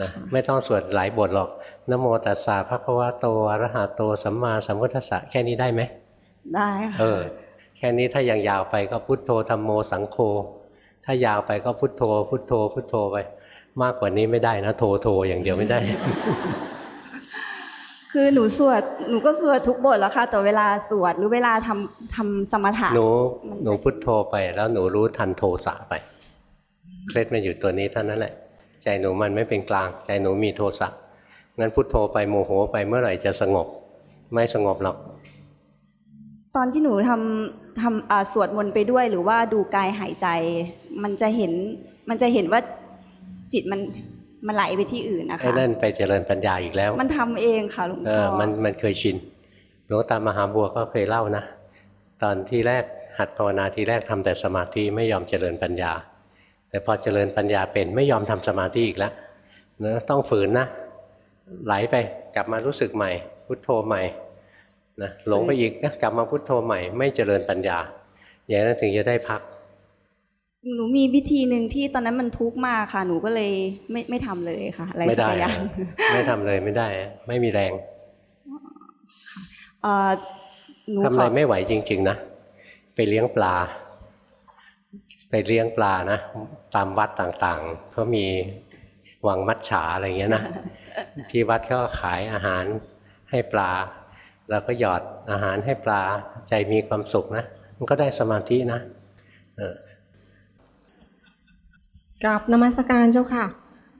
นะไม่ต้องสวดหลายบทหรอกนะโมตัสสะภะคะวะโตอะระหะโตสัมมาสัมพุทธัสสะแค่นี้ได้ไหมได้เอค่ะอแค่นี้ถ้ายังยาวไปก็พุทโธธรรมโมสังโฆถ้ายาวไปก็พุทโธ พุทโธ พุทโธไป มากกว่านี้ไม่ได้นะโทโทอย่างเดียวไม่ได้ คือหนูสวดหนูก็สวดทุกบทแล้วค่ะแต่เวลาสวดหรือเวลาทำทำสมถะหนูหนูพุทโธไป แล้วหนูรู้ทันโทสะไปเคล็ดมันอยู่ตัวนี้เท่านั้นแหละ ใจหนูมันไม่เป็นกลาง ใจหนูมีโทสะงั้นพุทโธไปโมโหไปเมื่อไหร่จะสงบ ไม่สงบหรอก ตอนที่หนูทำทำอ่าสวดมนต์ไปด้วยหรือว่าดูกายหายใจ มันจะเห็นมันจะเห็นว่า จิตมันมันไหลไปที่อื่นนะไอ้คะนั่นไปเจริญปัญญาอีกแล้ว มันทำเองค่ะหลวงเอพ่ออมันมันเคยชินหลวงตามหาบัวก็เคยเล่านะ ตอนที่แรกหัดภาวนาทีแรกทำแต่สมาธิไม่ยอมเจริญปัญญา แต่พอเจริญปัญญาเป็นไม่ยอมทำสมาธิอีกแล้วเนะต้องฝืนนะ ไหลไปกลับมารู้สึกใหม่ พุทโธใหม่นะหลงไปอีกนะกลับมาพุทโธใหม่ ไม่เจริญปัญญาอย่างนั้นถึงจะได้พัก หนูมีวิธีหนึ่งที่ตอนนั้นมันทุกข์มากค่ะ หนูก็เลยไม่ไม่ทำเลยค่ะอะไรไม่สัได้กอย่างไม่ทำเลยไม่ได้ ไม่มีแรงเอ่อหนูทำขอะไรอไม่ไหวจริง ๆ นะ ไปเลี้ยงปลา ไปเลี้ยงปลานะ ตามวัดต่างๆเขามีวังมัดฉาอะไรเงี้ยนะที่วัดเขาก็ขายอาหารให้ปลา แล้วก็หยอดอาหารให้ปลาใจมีความสุขนะ มันก็ได้สมาธินะ เออกับนมัสการเจ้าค่ะ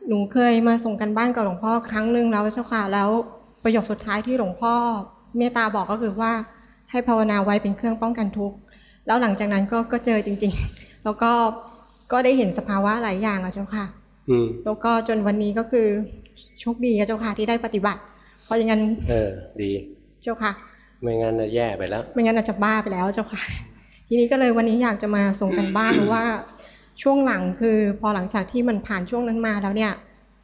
หนูเคยมาส่งกันบ้านกับหลวงพ่อครั้งหนึ่งแล้วเจ้าค่ะ แล้วประโยคสุดท้ายที่หลวงพ่อเมตตาบอกก็คือว่าให้ภาวนาไว้เป็นเครื่องป้องกันทุกข์ แล้วหลังจากนั้นก็ก็เจอจริง ๆ แล้วก็ก็ได้เห็นสภาวะหลายอย่างอะเจ้าค่ะอืมแล้วก็จนวันนี้ก็คือโชคดีอะเจ้าค่ะที่ได้ปฏิบัติ เพราะอย่างนั้น เออ ดี เจ้าค่ะ ไม่งั้นน่ะแย่ไปแล้ว ไม่งั้นอาจจะบ้าไปแล้วเจ้าค่ะ ทีนี้ก็เลยวันนี้อยากจะมาส่งกันบ้านว่า ช่วงหลังคือพอหลังจากที่มันผ่านช่วงนั้นมาแล้วเนี่ย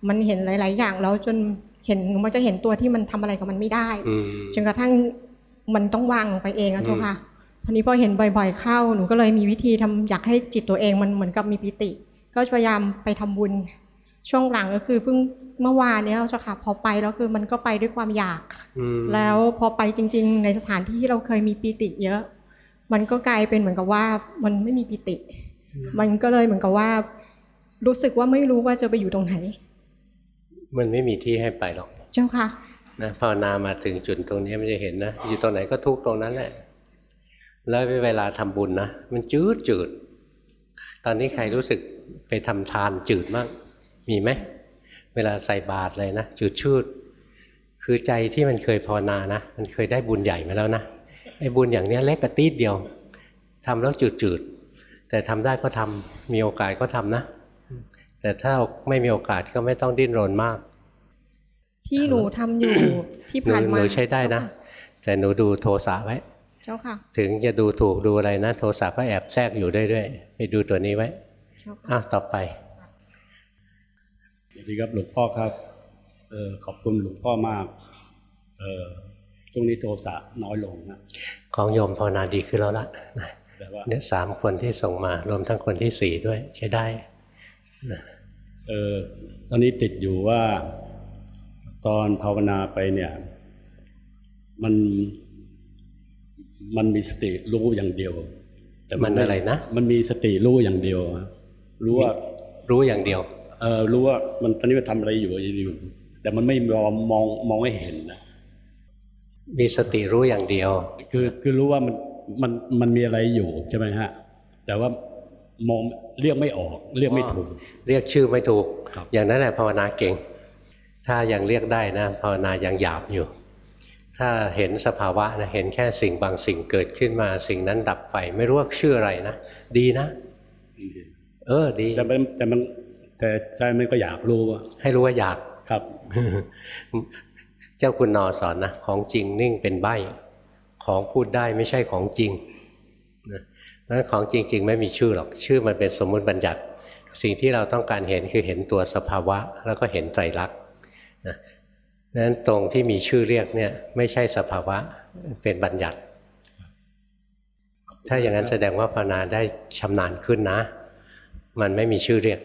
มันเห็นหลาย ๆ อย่างแล้วจนเห็นมันจะเห็นตัวที่มันทำอะไรกับมันไม่ได้อืมจนกระทั่งมันต้องวางลงไปเองอะเจ้าค่ะทีนี้พอเห็นบ่อย ๆ เข้าหนูก็เลยมีวิธีทำอยากให้จิตตัวเองมันเหมือนกับมีปิติ ก็พยายามไปทำบุญ ช่วงหลังก็คือเพิ่งเมื่อวานเนี้ยเจ้าค่ะ พอไปแล้วคือมันก็ไปด้วยความอยากอืมแล้วพอไปจริง ๆ ในสถานที่ที่เราเคยมีปีติเยอะ มันก็กลายเป็นเหมือนกับว่ามันไม่มีปีติ มันก็เลยเหมือนกับว่า รู้สึกว่าไม่รู้ว่าจะไปอยู่ตรงไหน มันไม่มีที่ให้ไปหรอก เจ้าค่ะนะภาวนามาถึงจุดตรงนี้มันจะเห็นนะ อยู่ตรงไหนก็ทุกข์ตรงนั้นแหละแล้วเวลาทำบุญนะมันจืดจืด ตอนนี้ใครรู้สึกไปทำทานจืดมากมีไหมเวลาใส่บาตรเลยนะจืดชืดคือใจที่มันเคยภาวนานะ มันเคยได้บุญใหญ่มาแล้วนะไอ้บุญอย่างเนี้ยเล็กกระตีดเดียวทำแล้วจืดจืดๆ แต่ทำได้ก็ทำมีโอกาสก็ทำนะ แต่ถ้าไม่มีโอกาสก็ไม่ต้องดิ้นรนมาก ที่หนูทำอยู่ที่หนูผ่านหมานูใช้ได้นะ แต่หนูดูโทสะไว้ เจ้าค่ะ ถึงจะดูถูกดูอะไรนะ โทสะก็แอบแทรกอยู่เรื่อยๆไปดูตัวนี้ไว้เจ้าค่ะอ้าวต่อไปสวัสดีครับหลวงพ่อครับเออขอบคุณหลวงพ่อมากเออตรงนี้โทสะน้อยลงนะของโยมภาวนาดีขึ้นแล้วละนะแต่ว่า เนี่ยสามคนที่ส่งมา รวมทั้งคนที่สี่ด้วยใช้ได้นะเออตอนนี้ติดอยู่ว่าตอนภาวนาไปเนี่ย มันมันมีสติรู้อย่างเดียว แต่มันอะไรนะ มันมีสติรู้อย่างเดียวอะรู้ว่ารู้อย่างเดียว เออรู้ว่ามันตอนนี้มันทำอะไรอยู่อยู่ แต่มันไม่มองมองมองให้เห็นนะมีสติรู้อย่างเดียว คือคือรู้ว่ามัน มันมันมีอะไรอยู่ใช่ไหมฮะ แต่ว่ามองเรียกไม่ออก เรียกไม่ถูก เรียกชื่อไม่ถูกครับอย่างนั้นแหละภาวนาเก่ง ถ้ายังเรียกได้นะภาวนายังหยาบอยู่ ถ้าเห็นสภาวะนะเห็นแค่สิ่งบางสิ่งเกิดขึ้นมาสิ่งนั้นดับไป ไม่รู้ว่าชื่ออะไรนะดีนะเออดีแต่มันแต่มันแต่ใจมันก็อยากรู้ว่าให้รู้ว่าอยากครับ เจ้าคุณนอสอนนะของจริงนิ่งเป็นใบ ของพูดได้ไม่ใช่ของจริงนะนั้นของจริง ๆ ไม่มีชื่อหรอก ชื่อมันเป็นสมมุติบัญญัติ สิ่งที่เราต้องการเห็นคือเห็นตัวสภาวะ แล้วก็เห็นไตรลักษณ์นะนั้นตรงที่มีชื่อเรียกเนี่ยไม่ใช่สภาวะเป็นบัญญัติ ถ้าอย่างนั้นแสดงว่าภาวนาได้ชำนาญขึ้นนะ มันไม่มีชื่อเรียก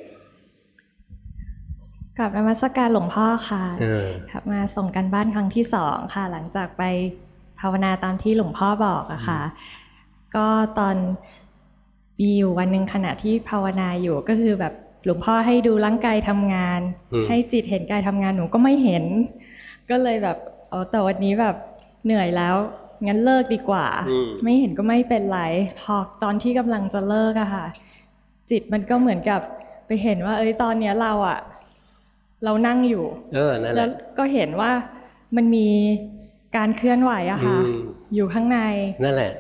กับนมัสการหลวงพ่อค่ะเออครับมาส่งกันบ้านครั้งที่สองค่ะ หลังจากไป ภาวนาตามที่หลวงพ่อบอกอะค่ะ ก็ตอนมีอยู่วันหนึ่งขณะที่ภาวนาอยู่ก็คือแบบหลวงพ่อให้ดูร่างกายทำงานอืมให้จิตเห็นกายทำงานหนูก็ไม่เห็น ก็เลยแบบเออแต่วันนี้แบบเหนื่อยแล้ว งั้นเลิกดีกว่าอืมไม่เห็นก็ไม่เป็นไร พอตอนที่กำลังจะเลิกอะค่ะ จิตมันก็เหมือนกับไปเห็นว่า เอ้ยตอนเนี้ยเราอะเรานั่งอยู่ เออนั่นแหแล้วละก็เห็นว่ามันมี การเคลื่อนไหวอะค่ะอืมอยู่ข้างใน นั่นแหละ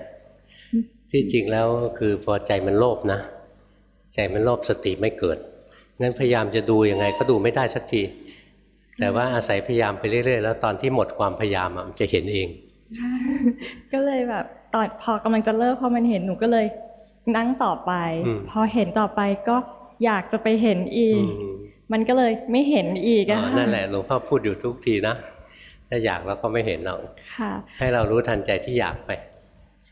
ที่จริงแล้วคือพอใจมันโลภนะ ใจมันโลภสติไม่เกิดงั้นพยายามจะดูยังไงก็ดูไม่ได้สักที แต่ว่าอาศัยพยายามไปเรื่อยๆ แล้วตอนที่หมดความพยายามอะมันจะเห็นเอง ก็เลยแบบตอนพอกำลังจะเลิกพอมันเห็นหนูก็เลยนั่งต่อไปอืมพอเห็นต่อไปก็อยากจะไปเห็นอีกอืมมันก็เลยไม่เห็นอีกอ๋อะอค่ะนั่นแหละหลวงพ่อพูดอยู่ทุกทีนะ ถ้าอยากเราก็ไม่เห็นหรอกค่ะให้เรารู้ทันใจที่อยากไป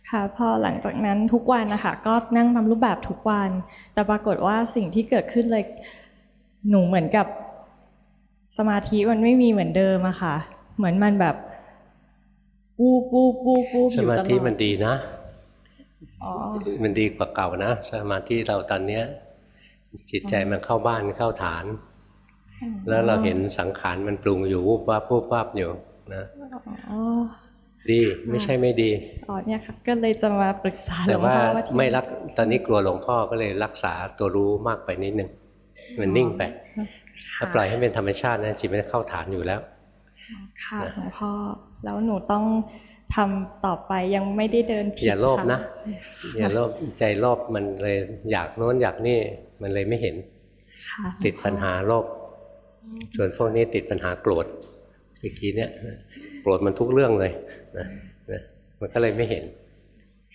ค่ะ พอหลังจากนั้นทุกวันนะคะก็นั่งทำรูปแบบทุกวัน แต่ปรากฏว่าสิ่งที่เกิดขึ้นเลยหนูเหมือนกับสมาธิมันไม่มีเหมือนเดิมอะค่ะ เหมือนมันแบบวูบวูบวูบวูบอสยู่มาตลอดธิมันดีนะอ๋อมันดีกว่าเก่านะสมาธิเราตอนเนี้ย จิตใจมันเข้าบ้านเข้าฐาน แล้วเราเห็นสังขารมันปรุงอยู่วูบวาบวูบวาบอยู่ นะอ๋อดีไม่ใช่ไม่ดีอ๋อเนี่ยค่ะก็เลยจะมาปรึกษาหลแต่วงว่าพ่อว่าที่ไม่รักตอนนี้กลัวหลวงพ่อก็เลยรักษาตัวรู้มากไปนิดนึงมันนิ่งไปค่ะถ้าปล่อยให้เป็นธรรมชาตินะจิตมันเข้าฐานอยู่แล้ว ค่ะหลวงพ่อแล้วหนูต้องทำต่อไปยังไม่ได้เดินผิดอย่าโลภนะค่อย่าโลภใจโลภมันเลยอยากโน้นอยากนี่มันเลยไม่เห็นค่ะติดปัญหาโลภส่วนพวกนี้ติดปัญหาโกรธ เมื่อกี้เนี่ยโกรธมันทุกเรื่องเลยนะนะมันก็เลยไม่เห็น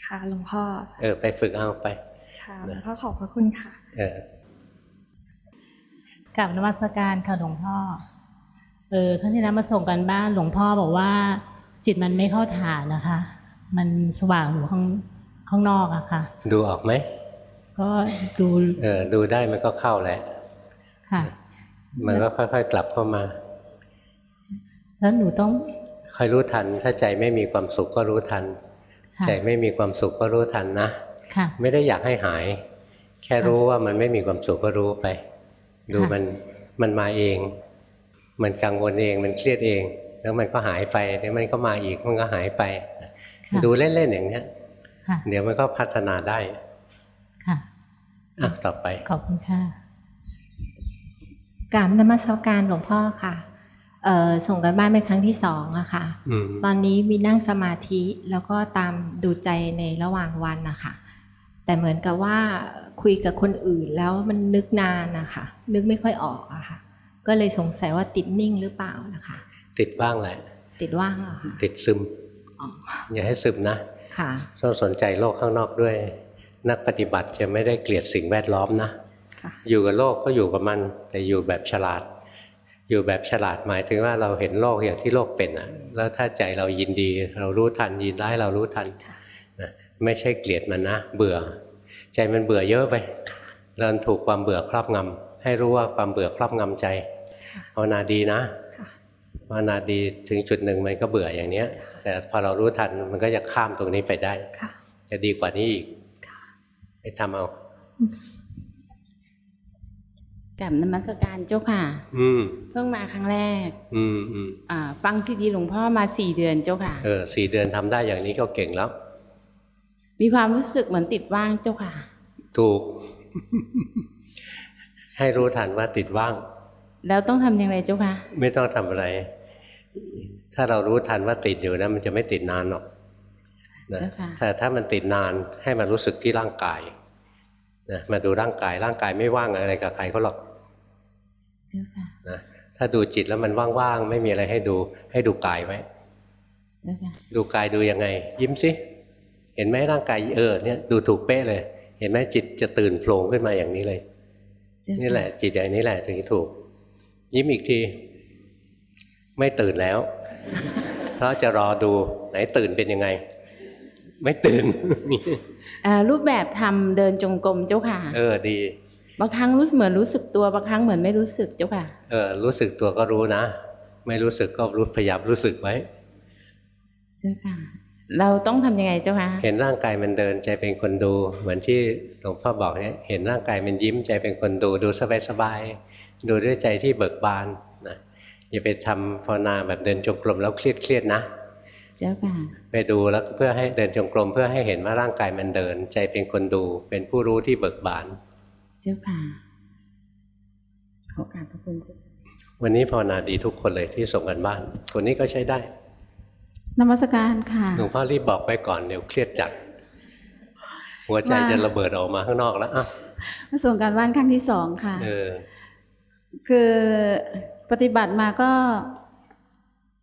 ค่ะหลวงพ่อ เออ ไปฝึกเอาไป ค่ะหลวงพ่อขอบพระคุณค่ะ เออกับนมัสการค่ะหลวงพ่อ เออครั้งที่แล้วมาส่งกันบ้านหลวงพ่อบอกว่า จิตมันไม่เข้าฐานนะคะ มันสว่างอยู่ข้างข้างนอกอะค่ะ ดูออกไหมก็ดูเออดูได้มันก็เข้าแหละค่ะ มันก็ค่อยๆกลับเข้ามา แล้วหนูต้องคอยรู้ทัน ถ้าใจไม่มีความสุขก็รู้ทันค่ะใจไม่มีความสุขก็รู้ทันนะค่ะไม่ได้อยากให้หาย แค่รู้ว่ามันไม่มีความสุขก็รู้ไป ดูค่ะมันมันมาเอง มันกังวลเองมันเครียดเอง แล้วมันก็หายไปเดี๋ยวมันก็มาอีกมันก็หายไปค่ะดูเล่นๆอย่างเนี้ยค่ะเดี๋ยวมันก็พัฒนาได้ค่ะอะต่อไปขอบคุณค่ะกราบนมัสการหลวงพ่อค่ะเอ่อ ส่งกันบ้านเป็นครั้งที่สองอะค่ะอืมตอนนี้มีนั่งสมาธิแล้วก็ตามดูใจในระหว่างวันนะคะแต่เหมือนกับว่าคุยกับคนอื่นแล้วมันนึกนานนะคะนึกไม่ค่อยออกอะค่ะ ก็เลยสงสัยว่าติดนิ่งหรือเปล่านะคะ ติดบ้างแหละติดว่างเหรอคะติดซึมอ๋ออย่าให้ซึมนะค่ะต้องสนใจโลกข้างนอกด้วย นักปฏิบัติจะไม่ได้เกลียดสิ่งแวดล้อมนะค่ะอยู่กับโลกก็อยู่กับมัน แต่อยู่แบบฉลาด อยู่แบบฉลาดหมายถึงว่าเราเห็นโลกอย่างที่โลกเป็นอะ แล้วถ้าใจเรายินดี เรารู้ทันยินร้ายเรารู้ทันนะไม่ใช่เกลียดมันนะเบื่อ ใจมันเบื่อเยอะไปเราถูกความเบื่อครอบงำให้รู้ว่าความเบื่อครอบงำใจภาวนาดีนะค่ะภาวนาดีถึงจุดหนึ่งมันก็เบื่ออย่างเนี้ย แต่พอเรารู้ทันมันก็จะข้ามตรงนี้ไปได้ค่ะจะดีกว่านี้อีกไปทำเอา กับนมัสการเจ้าค่ะ อืม เพิ่งมาครั้งแรก อืมอืมอ่า ฟังซีดีหลวงพ่อมาสี่เดือนเจ้าค่ะ เออสี่เดือนทำได้อย่างนี้ก็เก่งแล้ว มีความรู้สึกเหมือนติดว่างเจ้าค่ะ ถูก ให้รู้ทันว่าติดว่าง แล้วต้องทำยังไงเจ้าค่ะ ไม่ต้องทำอะไร ถ้าเรารู้ทันว่าติดอยู่นะมันจะไม่ติดนานหรอกนะเจ้าค่ะแต่ถ้ามันติดนานให้มันรู้สึกที่ร่างกาย นะมาดูร่างกายร่างกายไม่ว่างอะไรกับใครก็หรอกเจ้าค่ะนะถ้าดูจิตแล้วมันว่างๆไม่มีอะไรให้ดูให้ดูกายไว้เจ้าค่ะดูกายดูยังไง ยิ้มสิเห็นไหมร่างกายเออเนี่ยดูถูกเป๊ะเลย เห็นไหมจิตจะตื่นโผล่ขึ้นมาอย่างนี้เลยเจ้าค่ะนี่แหละ จิตอย่างนี้แหละถึงจะถูก ยิ้มอีกที ไม่ตื่นแล้ว เพราะจะรอดูไหนตื่นเป็นยังไง ไม่ตื่นอ่ารูปแบบทำเดินจงกรมเจ้าค่ะ เออดี บางครั้งรู้เหมือนรู้สึกตัวบางครั้งเหมือนไม่รู้สึกเจ้าค่ะ เออรู้สึกตัวก็รู้นะ ไม่รู้สึกก็รู้พยายามรู้สึกไว้เจ้าค่ะ เราต้องทำยังไงเจ้าค่ะ เห็นร่างกายมันเดินใจเป็นคนดู เหมือนที่หลวงพ่อบอกเนี่ยเห็นร่างกายมันยิ้มใจเป็นคนดูดูสบายๆดูด้วยใจที่เบิกบานนะอย่าไปทำภาวนาแบบเดินจงกรมแล้วเครียดเครียดๆนะ เจ้าค่ะ ไปดูแล้วก็เพื่อให้เดินจงกรมเพื่อให้เห็นว่าร่างกายมันเดิน ใจเป็นคนดูเป็นผู้รู้ที่เบิกบาน เจ้าค่ะขอกราบพระคุณเจ้าค่ะวันนี้ภาวนาดีทุกคนเลยที่ส่งกันบ้าน คนนี้ก็ใช้ได้นมัสการค่ะหลวงพ่อรีบบอกไปก่อนเดี๋ยวเครียดจัด หัวใจว่าจะระเบิดออกมาข้างนอกแล้วอะมาส่งการบ้านครั้งที่สองค่ะ เออ คือปฏิบัติมาก็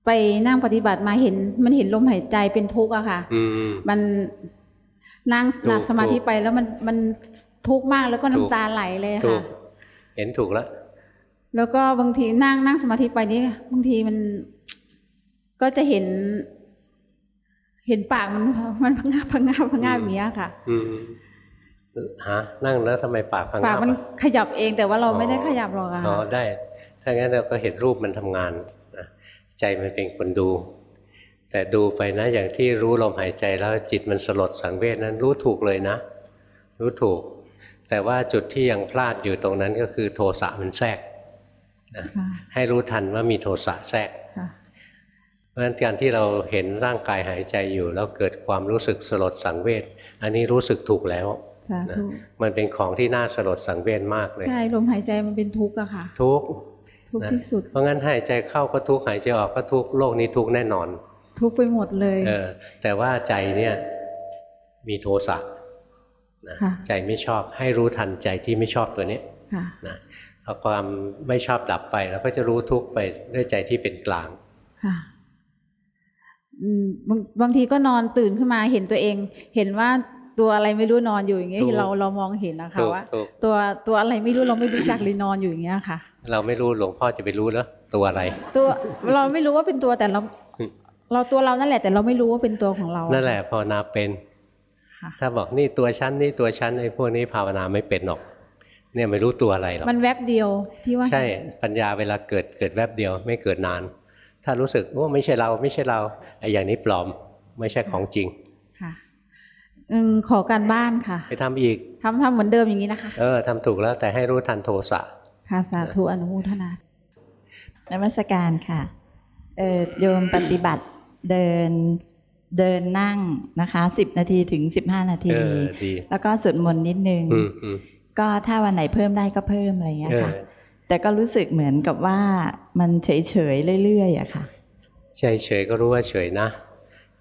ไปนั่งปฏิบัติมาเห็น มันเห็นลมหายใจเป็นทุกข์อะค่ะอืมมันนั่งถูกนั่งสมาธิถูกไปแล้วมันมันทุกข์มากแล้วก็ถูกน้ำตาไหลเลยถูค่ะกเห็นถูกแล้ว แล้วก็บางทีนั่งนั่งสมาธิไปนี่บางทีมันก็จะเห็น เห็นปากมันมันพังงาบพังงาบพังงาบอย่างเงี้ยค่ะ อืมฮะนั่งแล้วทำไมปากพังปากบมันอะขยับเองแต่ว่าเราอ๋อไม่ได้ขยับหรอกอะอ๋อค่ะได้ ถ้างั้นเราก็เห็นรูปมันทำงานนะ ใจมันเป็นคนดู แต่ดูไปนะอย่างที่รู้ลมหายใจแล้วจิตมันสลดสังเวชนั้นรู้ถูกเลยนะ รู้ถูก แต่ว่าจุดที่ยังพลาดอยู่ตรงนั้นก็คือโทสะมันแทรกนะค่ะให้รู้ทันว่ามีโทสะแทรกค่ะเพราะฉะนั้นการที่เราเห็นร่างกายหายใจอยู่ แล้วเกิดความรู้สึกสลดสังเวชอันนี้รู้สึกถูกแล้วสานะธุมันเป็นของที่น่าสลดสังเวชมากเลยใช่ลมหายใจมันเป็นทุกข์อะค่ะ ทุกข์ ทุกข์นะที่สุด เพราะงั้นหายใจเข้าก็ทุกข์หายใจออกก็ทุกข์โลกนี้ทุกข์แน่นอน ทุกข์ไปหมดเลยเออแต่ว่าใจเนี่ยมีโทสะนะค่ะใจไม่ชอบให้รู้ทันใจที่ไม่ชอบตัวนี้ค่ะนะพอความไม่ชอบดับไปเราก็จะรู้ทุกข์ไปด้วยใจที่เป็นกลางค่ะอืมบางบางทีก็นอนตื่นขึ้นมาเห็นตัวเอง เห็นว่าตัวอะไรไม่รู้นอนอยู่อย่างเงี้ยถูกเราเรามองเห็นนะคะถูกว่าถูกตัวตัวอะไรไม่รู้เราไม่รู้จักเลยนอนอยู่อย่างเงี้ยค่ะ เราไม่รู้หลวงพ่อจะไปรู้แล้วตัวอะไร ตัวเราไม่รู้ว่าเป็นตัวแต่เรา เราตัวเรานั่นแหละ แต่เราไม่รู้ว่าเป็นตัวของเรา นั่นแหละภาวนาเป็นค่ะถ้าบอกนี่ตัวฉันนี่ตัวฉันไอ้พวกนี้ภาวนาไม่เป็นหรอก เนี่ยไม่รู้ตัวอะไรหรอกมันแวบเดียวที่ว่าใช่ปัญญาเวลาเกิดเกิดแวบเดียว ไม่เกิดนาน ถ้ารู้สึกว่าไม่ใช่เราไม่ใช่เราไอ้อย่างนี้ปลอมไม่ใช่ของจริงค่ะอืมขอการบ้านค่ะ ไปทำอีกทำทำเหมือนเดิมอย่างนี้นะคะ เออทำถูกแล้วแต่ให้รู้ทันโทสะ ค่ะสาธุอนุโมทนานมัสการค่ะเออโยมปฏิบัติเดินเดินนั่งนะคะสิบนาทีถึงสิบห้านาเอทีอดีแล้วก็สวดมนต์นิดนึงอืมอืมก็ถ้าวันไหนเพิ่มได้ก็เพิ่มอะไรเงี้ยเออค่ะ แต่ก็รู้สึกเหมือนกับว่ามันเฉยเฉยๆเรื่อยๆอะค่ะใจเฉยก็รู้ว่าเฉยนะ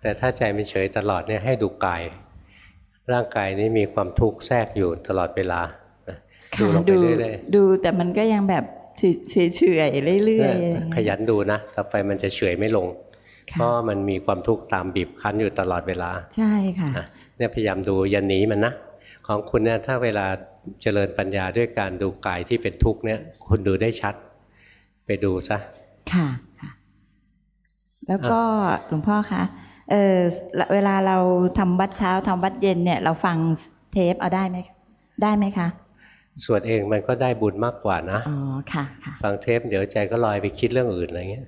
แต่ถ้าใจมันเฉยตลอดเนี่ยให้ดูกาย ร่างกายนี้มีความทุกข์แทรกอยู่ตลอดเวลานะ ดูค่ะลงไปดูเรื่อยดูแต่มันก็ยังแบบเฉยเฉยๆเรื่ๆอยเนี่ยๆอะไรเงี้ขยันดูนะต่อไปมันจะเฉยไม่ลงค่ะเพราะมันมีความทุกข์ตามบีบคั้นอยู่ตลอดเวลา ใช่ค่ะนะเนี่ยพยายามดูอย่าหนีมันนะของคุณเนี่ยถ้าเวลาเจริญปัญญาด้วยการดูกายที่เป็นทุกข์เนี่ยคุณดูได้ชัด ไปดูซะค่ะค่ะแล้วก็หลวงพ่อคะเออเวลาเราทำวัดเช้าทำวัดเย็นเนี่ย เราฟังเทปเอาได้ไหมได้ไหมคะ สวดเองมันก็ได้บุญมากกว่านะอ๋อค่ะค่ะฟังเทปเดี๋ยวใจก็ลอยไปคิดเรื่องอื่นอะไรเงี้ย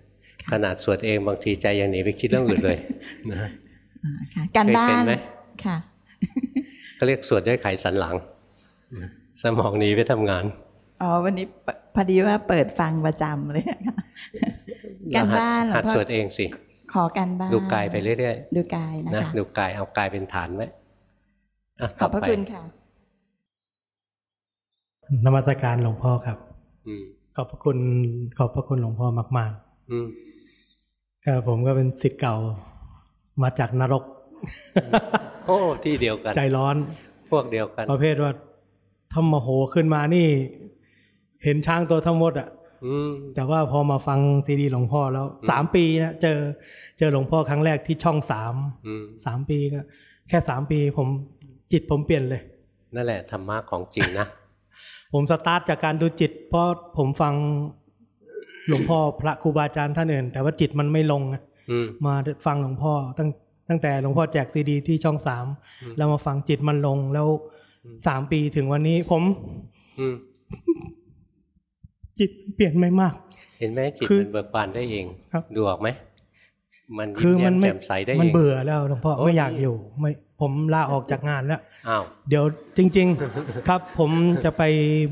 ขนาดสวดเองบางทีใจยังหนีไปคิดเรื่องอื่นเลยนะอ่าค่ะการบ้าเคยเป็นนไหมค่ะก็เรียกสวดด้วยไขสันหลัง สมองหนีไปทำงานอ๋อวันนี้ปพอดีว่าเปิดฟังประจำเลยค่ะการบ้านหลวงพ่อหัดสวดเองสิขอการบ้านดูกายไปเรื่อยดูกายๆนะนะคะ ดูกายเอากายเป็นฐานไว้อะขต่อบพระไปคุณค่ะ นมัสการหลวงพ่อครับอืมขอบพระคุณขอบพระคุณหลวงพ่อมากอืมๆก็ผมก็เป็นศิษย์เก่ามาจากนรก โอ้ที่เดียวกัน ใจร้อน พวกเดียวกัน ประเภทว่าถ้าโมโหขึ้นมานี่ เห็นช้างตัวทั้งหมดอะอืมแต่ว่าพอมาฟังซีดีหลวงพ่อแล้วสามปีนะเจอ เจอหลวงพ่อครั้งแรกที่ช่องสามอืมสามปีก็ แค่สามปีผมจิตผมเปลี่ยนเลย นั่นแหละธรรมะของจริงนะ ผมสตาร์ทจากการดูจิต เพราะผมฟังหลวงพ่อพระครูบาอาจารย์ท่านอื่น แต่ว่าจิตมันไม่ลงอะอืมมาฟังหลวงพ่อตั้งตั้งแต่หลวงพ่อแจกซีดี ที่ช่องสามอืมแล้วมาฟังจิตมันลงแล้วอืมสามปีถึงวันนี้ผมอืมจิตเปลี่ยนไม่มาก เห็นไหมจิตคือมันเบิกบานได้เองครับดูออกไหม มันคืยิ้อมแย้มันมไม่แจ่มใสได้เองมันเบื่อแล้วหลวงพ่อโอ้ยไม่อยากอยู่ไม่ผมลาออกจากงานแล้วอ้าวเดี๋ยวจริง ๆ ครับผมจะไป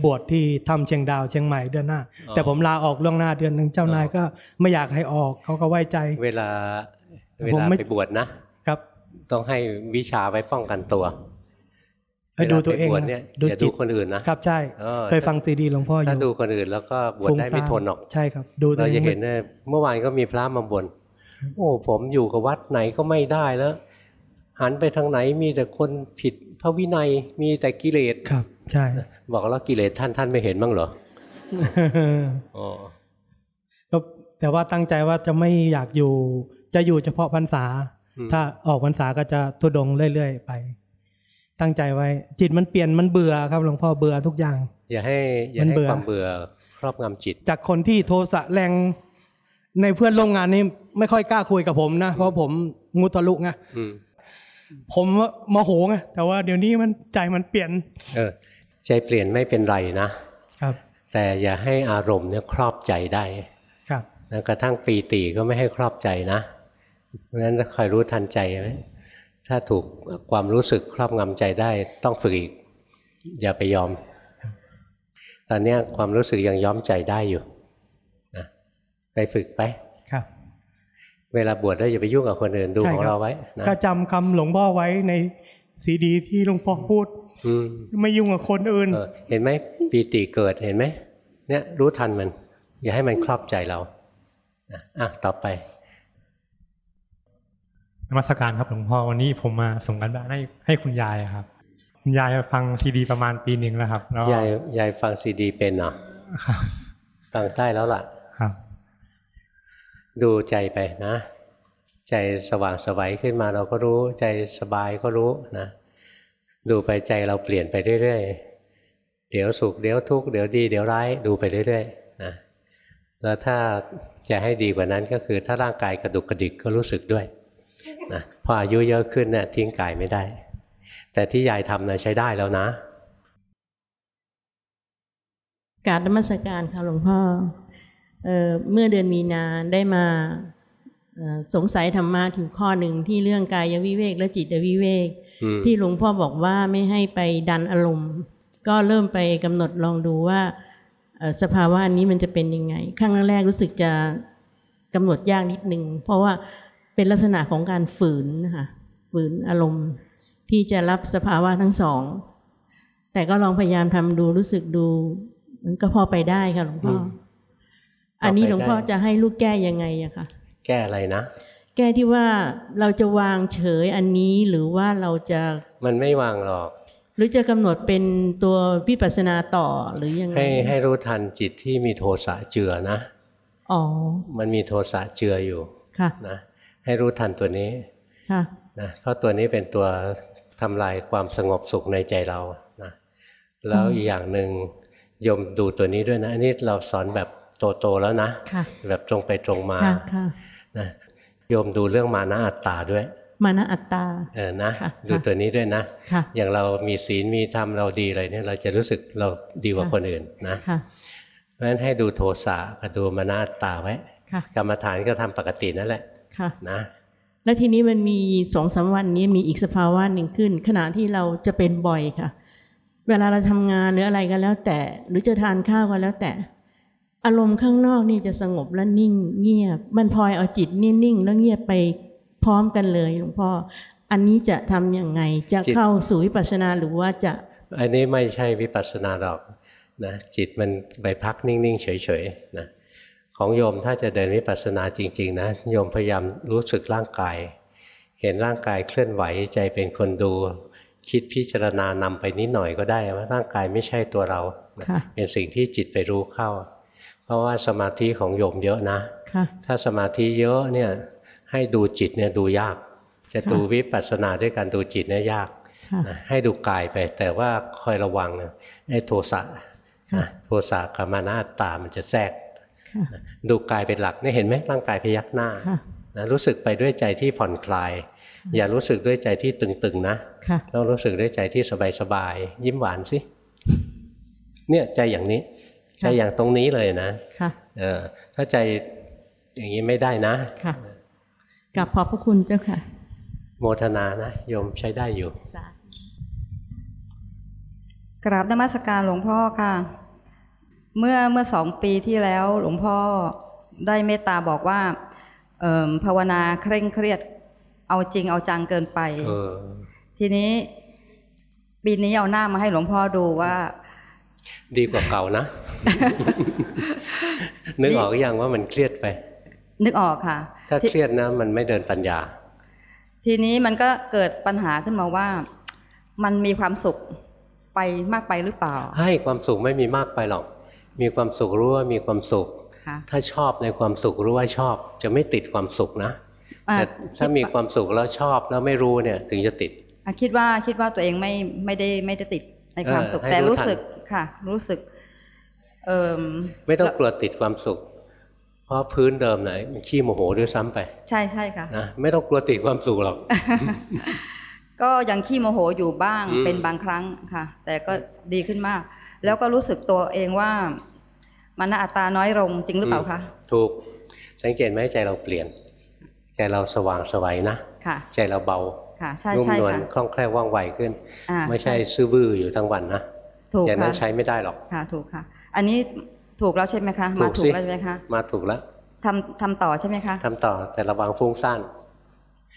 บวชที่ถ้ำเชียงดาวเชียงใหม่เดือนหน้าอ๋อแต่ผมลาออกล่วงหน้าเดือนหนึ่งเจ้านายอ๋อก็ไม่อยากให้ออกเขาก็ไว้ใจ เวลาเวผมลาไม่ไปบวชนะครับ ต้องให้วิชาไว้ป้องกันตัวให้ดูตัวเองวลาไปบวชนะเนี่ยดูอย่าจิดูตคนอื่นนะครับใช่เออเคยฟังซีดีหลวงพ่ออถ้ายู่ดูคนอื่นแล้วก็บวชได้ไม่ทนหรอกใช่ครับ ดูตัวเราองจะเห็นเนี่ยเมื่อวานก็มีพระมาบน่น โอ้ผมอยู่กับวัดไหนก็ไม่ได้แล้วหันไปทางไหนมีแต่คนผิดพระวินัยมีแต่กิเลสครับ ใช่ บอกแล้วกิเลสท่านท่านไม่เห็นบ้างเหรออ๋อก็แต่ว่าตั้งใจว่าจะไม่อยากอยู่จะอยู่เฉพาะพรรษาอืมถ้าออกพรรษาก็จะทุดงค์เรื่อยๆไป ตั้งใจไว้ จิตมันเปลี่ยนมันเบื่อครับหลวงพ่อเบื่อทุกอย่าง อย่าให้อย่ามันให้เบื่อความเบื่อครอบงำจิต จากคนที่โทสะแรง ในเพื่อนร่วมงานนี่ไม่ค่อยกล้าคุยกับผมนะเพราะผมงูทะลุไงอืมผมโมโหไงแต่ว่าเดี๋ยวนี้มันใจมันเปลี่ยน เออ ใจเปลี่ยนไม่เป็นไรนะครับ แต่อย่าให้อารมณ์เนี่ยครอบใจได้ ครับนะกระทั่งปีติก็ไม่ให้ครอบใจนะเพราะฉะนั้นคอยรู้ทันใจไว้ถ้าถูกความรู้สึกครอบงำใจได้ต้องฝึกอีก อย่าไปยอม ตอนเนี้ยความรู้สึกยังย้อมใจได้อยู่นะ ไปฝึกไปครับ เวลาบวชแล้วอย่าไปยุ่งกับคนอื่นดูใช่ของครับเราไว้นะก็จำคำหลวงพ่อไว้ในซีดีที่หลวงพ่อพูดอืมไม่ยุ่งกับคนอื่นเออเห็นไหมปีติเกิดเห็นไหมเนี่ยรู้ทันมัน อย่าให้มันครอบใจเรานะอะต่อไปนมัสการครับหลวงพ่อวันนี้ผมมาส่งกันบ้านให้ให้คุณยายอะครับคุณยายฟังซีดี ประมาณปีหนึ่งแล้วครับแล้วยายยายฟังซีดีเป็นเหรอครับฟังได้แล้วล่ะ ครับ ดูใจไปนะ ใจสว่างสวัยขึ้นมาเราก็รู้ ใจสบายก็รู้นะ ดูไปใจเราเปลี่ยนไปเรื่อยๆ เดี๋ยวสุขเดี๋ยวทุกข์เดี๋ยวดีเดี๋ยวร้ายดูไปเรื่อยๆนะแล้วถ้าจะให้ดีกว่านั้นก็คือ ถ้าร่างกายกระดุกกระดิกก็รู้สึกด้วยนะพออายุเยอะขึ้นเนี่ยทิ้งกายไม่ได้ แต่ที่ยายทำนะใช้ได้แล้วนะ การนมัสการค่ะหลวงพ่อ เอ่อเมื่อเดือนมีนาได้มาเอ่อสงสัยธรรมะถึงข้อหนึ่งที่เรื่องกายวิเวกและจิตวิเวกอืมที่หลวงพ่อบอกว่าไม่ให้ไปดันอารมณ์ ก็เริ่มไปกำหนดลองดูว่าเอ่อสภาวะอันนี้มันจะเป็นยังไงครั้งแรกรู้สึกจะกำหนดยากนิดนึง เพราะว่าเป็นลักษณะของการฝืนนะคะฝืนอารมณ์ ที่จะรับสภาวะทั้งสอง แต่ก็ลองพยายามทำดูรู้สึกดู มันก็พอไปได้ค่ะหลวงพ่อ อมอันนี้พอไปหลวงพ่อได้จะให้ลูกแก้ยังไงอะคะแก้อะไรนะ แก้ที่ว่าเราจะวางเฉยอันนี้หรือว่าเราจะมันไม่วางหรอก หรือจะกำหนดเป็นตัววิปัสสนาต่อหรือยังไงให้ให้รู้ทันจิตที่มีโทสะเจือนะอ๋อมันมีโทสะเจืออยู่ค่ะนะให้รู้ทันตัวนี้ค่ะนะเพราะตัวนี้เป็นตัวทำลายความสงบสุขในใจเรานะแล้วอืมอีกอย่างหนึ่งโยมดูตัวนี้ด้วยนะอันนี้เราสอนแบบ โตๆแล้วนะค่ะแบบตรงไปตรงมาค่ะค่ะนะโยมดูเรื่องมานะอัตตาด้วย มานะอัตตาเออนะค่ะดูตัวนี้ด้วยนะค่ะอย่างเรามีศีลมีธรรมเราดีอะไรเนี่ย เราจะรู้สึกเราดีกว่าค่ะคนอื่นนะค่ะเพราะฉะนั้นให้ดูโทสะกับดูมานะอัตตาไว้ค่ะกรรมฐานก็ทำปกตินั่นแหละค่ะนะแล้วทีนี้มันมีสองสามวันนี้มีอีกสภาวะหนึ่งขึ้น ขณะที่เราจะเป็นบ่อยค่ะ เวลาเราทำงานหรืออะไรก็แล้วแต่ หรือจะทานข้าวก็แล้วแต่ อารมณ์ข้างนอกนี่จะสงบและนิ่งเงียบ มันพลอยเอาจิตนิ่งๆแล้วเงียบไปพร้อมกันเลยหลวงพ่ออันนี้จะทำยังไง จะจิตเข้าสู่วิปัสสนาหรือว่าจะ อันนี้ไม่ใช่วิปัสสนาหรอกนะจิตมันไปพักนิ่งๆเฉยๆนะของโยมถ้าจะเดินวิปัสสนาจริง ๆ นะโยมพยายามรู้สึกร่างกาย เห็นร่างกายเคลื่อนไหวใจเป็นคนดู คิดพิจารณานำไปนิดหน่อยก็ได้ว่าร่างกายไม่ใช่ตัวเรานะค่ะเป็นสิ่งที่จิตไปรู้เข้าเพ ราะว่าสมาธิของโยมเยอะนะค่ะถ้าสมาธิเยอะเนี่ยให้ดูจิตเนี่ยดูยาก จะค่ะดูวิปัสสนาด้วยการดูจิตเนี่ยยากค่ะนะให้ดูกายไป แต่ว่าคอยระวังนะไอ้โทสะค่ะนะโทสะกับมานาอัตตามันจะแทรกค่ะนะดูกายเป็นหลักนี่เห็นไหมร่างกายพยักหน้าค่ะนะรู้สึกไปด้วยใจที่ผ่อนคลาย อย่ารู้สึกด้วยใจที่ตึงๆนะค่ะต้องรู้สึกด้วยใจที่สบายๆยิ้มหวานสิเนี่ยใจอย่างนี้ ใจอย่างตรงนี้เลยนะค่ะเออถ้าใจอย่างนี้ไม่ได้นะค่ะกลับขอบพระคุณเจ้าค่ะ โมทนานะโยมใช้ได้อยู่กราบนมัสการหลวงพ่อค่ะ เมื่อเมื่อสองปีที่แล้วหลวงพ่อได้เมตตาบอกว่าเอิ่มภาวนาเคร่งเครียดเอาจริงเอาจังเกินไปเออทีนี้ปีนี้เอาหน้ามาให้หลวงพ่อดูว่า ดีกว่าเก่านะ นึกออกยังว่ามันเครียดไป นึกออกค่ะ ถ้าเครียดนะ มันไม่เดินปัญญา ทีนี้มันก็เกิดปัญหาขึ้นมาว่า มันมีความสุขไปมากไปหรือเปล่า ให้ความสุขไม่มีมากไปหรอก มีความสุขรู้ว่ามีความสุขค่ะถ้าชอบในความสุขรู้ว่าชอบ จะไม่ติดความสุขนะอ่าแต่ถ้ามีความสุขแล้วชอบแล้วไม่รู้เนี่ย ถึงจะติดอะคิดว่าคิดว่าตัวเองไม่ไม่ได้ไม่ได้ติดในความสุขเออให้แต่รู้รู้ทันสึก ค่ะ รู้สึกเอ่มไม่ต้องกลัวติดความสุข เพราะพื้นเดิมไหนมันขี้โมโหด้วยซ้ำไป ใช่ใช่ค่ะนะไม่ต้องกลัวติดความสุขหรอก ก็ยังขี้โมโหอยู่บ้างอืมเป็นบางครั้งค่ะ แต่ก็ดีขึ้นมาก แล้วก็รู้สึกตัวเองว่ามันอัตราน้อยลงจริงหรือเปล่าคะถูกสังเกตไหมใจเราเปลี่ยนใจเราสว่างไสวัยนะค่ะใจเราเบาค่ะใช่นุ่มใช่นวลค่ะคล่องแคล่วว่องไวขึ้นอ่าไม่ใช่ซื่อบื้ออยู่ทั้งวันนะ ถูกอย่างนั้นค่ะใช้ไม่ได้หรอกค่ะถูกค่ะ อันนี้ถูกแล้วใช่ไหมคะมาถูสิกแล้วใช่ไหมคะมาถูกแล้วทำทำต่อใช่ไหมคะทำต่อแต่ระวังฟุ้งซ่าน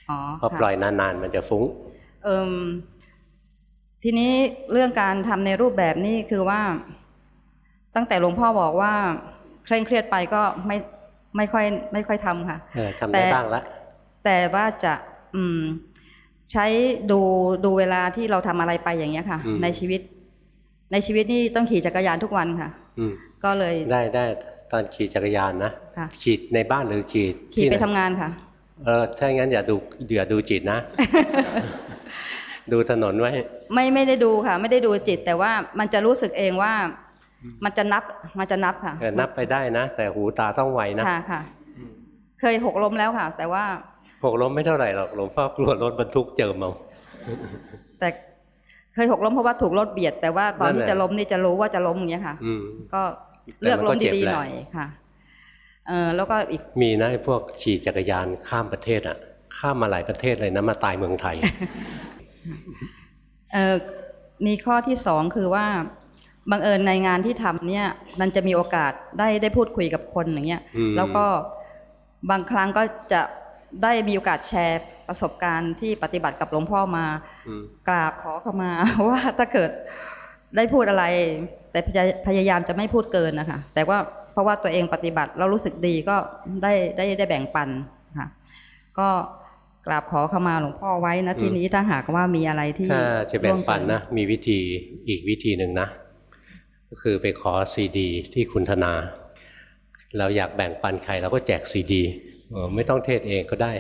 อ๋อพอค่ะปล่อยนานๆมันจะฟุ้ง เอิมทีนี้เรื่องการทำในรูปแบบนี้คือว่า ตั้งแต่หลวงพ่อบอกว่า เคร่งเครียดไปก็ไม่ไม่ค่อย ไม่ค่อยทำค่ะเออทำได้แต่บ้างละแต่ว่าจะอืม ใช้ดูดูเวลาที่เราทำอะไรไปอย่างเงี้ยค่ะอืมในชีวิต ในชีวิตนี่ต้องขี่จักรยานทุกวันค่ะ อืมก็เลยได้ได้ตอนขี่จักรยานนะค่ะขี่ในบ้านหรือขี่ขี่ที่ไปหนทำงานค่ะ เออถ้างั้นอย่าดูอย่าดูจิตนะ ดูถนนไว้ ไม่ไม่ได้ดูค่ะ ไม่ได้ดูจิต แต่ว่ามันจะรู้สึกเองว่า มันจะนับมันจะนับค่ะเออนับไปได้นะ แต่หูตาต้องไวนะค่ะค่ะ เคยหกล้มแล้วค่ะ แต่ว่าหกล้มไม่เท่าไหร่หรอกหลวงพ่อกลัวรถบรรทุกเจิมเอาแต่ เคยหกล้มเพราะว่าถูกรถเบียด แต่ว่าตอนนั่นที่แหละจะล้มนี่จะรู้ว่าจะล้มอย่างเงี้ยค่ะอืมก็แต่เลือกมันล้ก็มเจ็บดีแหๆละหน่อยค่ะเออแล้วก็อีกมีนะไอ้พวกขี่จักรยานข้ามประเทศอะ ข้ามมาหลายประเทศเลยนะมาตายเมืองไทยเออมีข้อที่สองคือว่าบังเอิญในงานที่ทำเนี่ย มันจะมีโอกาสได้ได้พูดคุยกับคนอย่างเงี้ยอืมแล้วก็บางครั้งก็จะได้มีโอกาสแชร์ ประสบการณ์ที่ปฏิบัติกับหลวงพ่อมาอืมกราบขอเข้ามาว่าถ้าเกิดได้พูดอะไร แต่พยาพยายามจะไม่พูดเกินนะคะแต่ว่าเพราะว่าตัวเองปฏิบัติแล้วรู้สึกดีก็ได้ได้ได้แบ่งปันค่ะ ก็กราบขอเข้ามาหลวงพ่อไว้นะอืมทีนี้ถ้าหากว่ามีอะไรที่ถ้าจะแบ่งปันร่วมกันะมีวิธีอีกวิธีหนึ่งนะก็คือไปขอซีดี ที่คุณธนา เราอยากแบ่งปันใครเราก็แจกซีดีเออไม่ต้องเทศเองก็ได้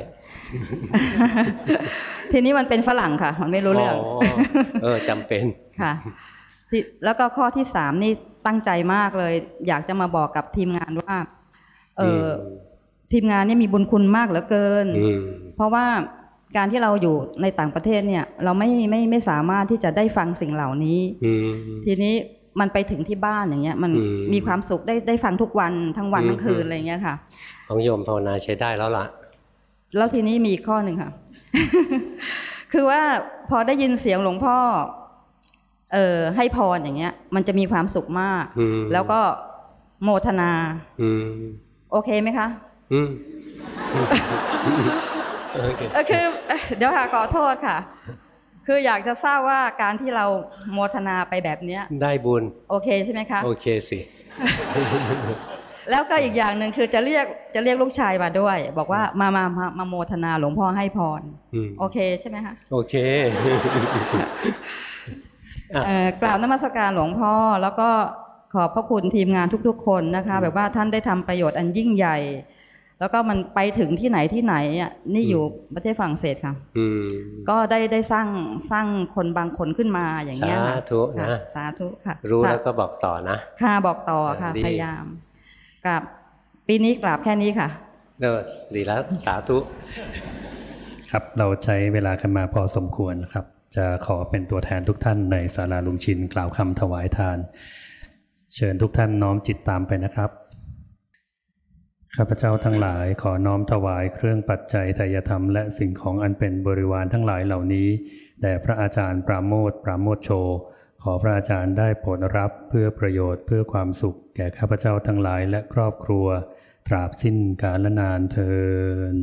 ทีนี้มันเป็นฝรั่งค่ะ มันไม่รู้เรื่องเออจำเป็นค่ะที่แล้วก็ข้อที่สามนี่ตั้งใจมากเลย อยากจะมาบอกกับทีมงานว่า เอออทีมงานเนี่ยมีบุญคุณมากเหลือเกินอืมเพราะว่าการที่เราอยู่ในต่างประเทศเนี่ย เราไม่ไม่ไม่สามารถที่จะได้ฟังสิ่งเหล่านี้อืมทีนี้มันไปถึงที่บ้านอย่างเงี้ย มันอืมมีความสุขได้ได้ฟังทุกวันทั้งวันอืมทั้งคืนอืมอะไรเงี้ยค่ะ ของโยมภาวนาใช้ได้แล้วล่ะ แล้วทีนี้มีอีกข้อหนึ่งค่ะ คือว่าพอได้ยินเสียงหลวงพ่อ เอ่อให้พรอย่างเงี้ย มันจะมีความสุขมากอืมแล้วก็โมทนาอืมโอเคไหมคะอืมโอเคเออคือเอ่อเดี๋ยวค่ะขอโทษค่ะ คืออยากจะทราบว่าการที่เราโมทนาไปแบบเนี้ย ได้บุญ โอเคใช่ไหมคะ โอเคสิ แล้วก็อีกอย่างหนึ่งคือจะเรียกจะเรียกลูกชายมาด้วย บอกว่ามามามามาโมทนาหลวงพ่อให้พรอืมโอเคใช่ไหมคะโอเคอะเอ่อกราบนมัสการหลวงพ่อแล้วก็ขอบพระคุณทีมงานทุกๆ คนนะคะ แบบว่าท่านได้ทำประโยชน์อันยิ่งใหญ่ แล้วก็มันไปถึงที่ไหนที่ไหนอะนี่อยู่ประเทศฝรั่งเศสค่ะอืมก็ได้ได้สร้างสร้างคนบางคนขึ้นมาอย่างเงี้ยค่ะสาธุนะค่ะสาธุค่ะ รู้สาแล้วก็บอกต่อนะ ค่ะบอกต่อค่ะดีพยายาม กราบปีนี้กราบแค่นี้ค่ะเออดีแล้วสาธุ ครับเราใช้เวลากันมาพอสมควรนะครับ จะขอเป็นตัวแทนทุกท่านในศาลาลุงชินกล่าวคำถวายทาน เชิญทุกท่านน้อมจิตตามไปนะครับข้าพเจ้าทั้งหลายขอน้อมถวายเครื่องปัจจัยทายธรรมและสิ่งของอันเป็นบริวารทั้งหลายเหล่านี้แด่พระอาจารย์ปราโมทปราโมทโช ขอพระอาจารย์ได้โปรดรับเพื่อประโยชน์เพื่อความสุขแก่ข้าพเจ้าทั้งหลายและครอบครัว ตราบสิ้นกาลนานเทิน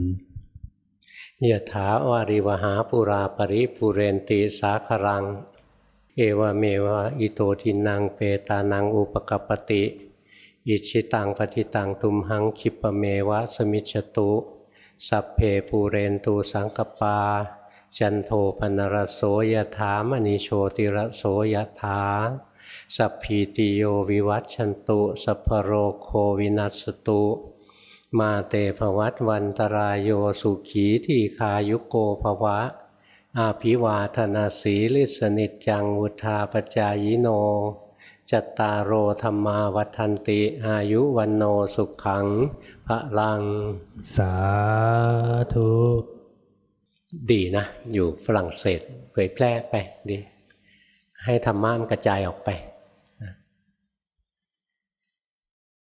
ยะถาวาริวหาปุราปริปุเรนติสาครัง เอวเมวะอิโตทินังเปตานังอุปะกัปปะติ อิจฉิตังปัตถิตังตุมหัง ขิปปะเมวะ สะมิชฌะตุ สัพเพปูเรนตุ สังกัปปา จันโทปัณณะระโส ยะถา มะณิ โชติระโส ยะถาสัพพีติโยวิวัชชันตุ สัพพะโรโควินัสสะตุ มาเต ภะวัตวันตะราโยสุขีทีฆายุโก ภะวะ อะภิวาทะนะสีลิสสะ นิจจังวุฑฒาปะจายิโน จัตตารโอธรรมาวัฏันติอายุวันโนสุขังพระลัง สาธุ ดีนะ อยู่ฝรั่งเศสเผยแพร่ไปดี ให้ธรรมะมันกระจายออกไป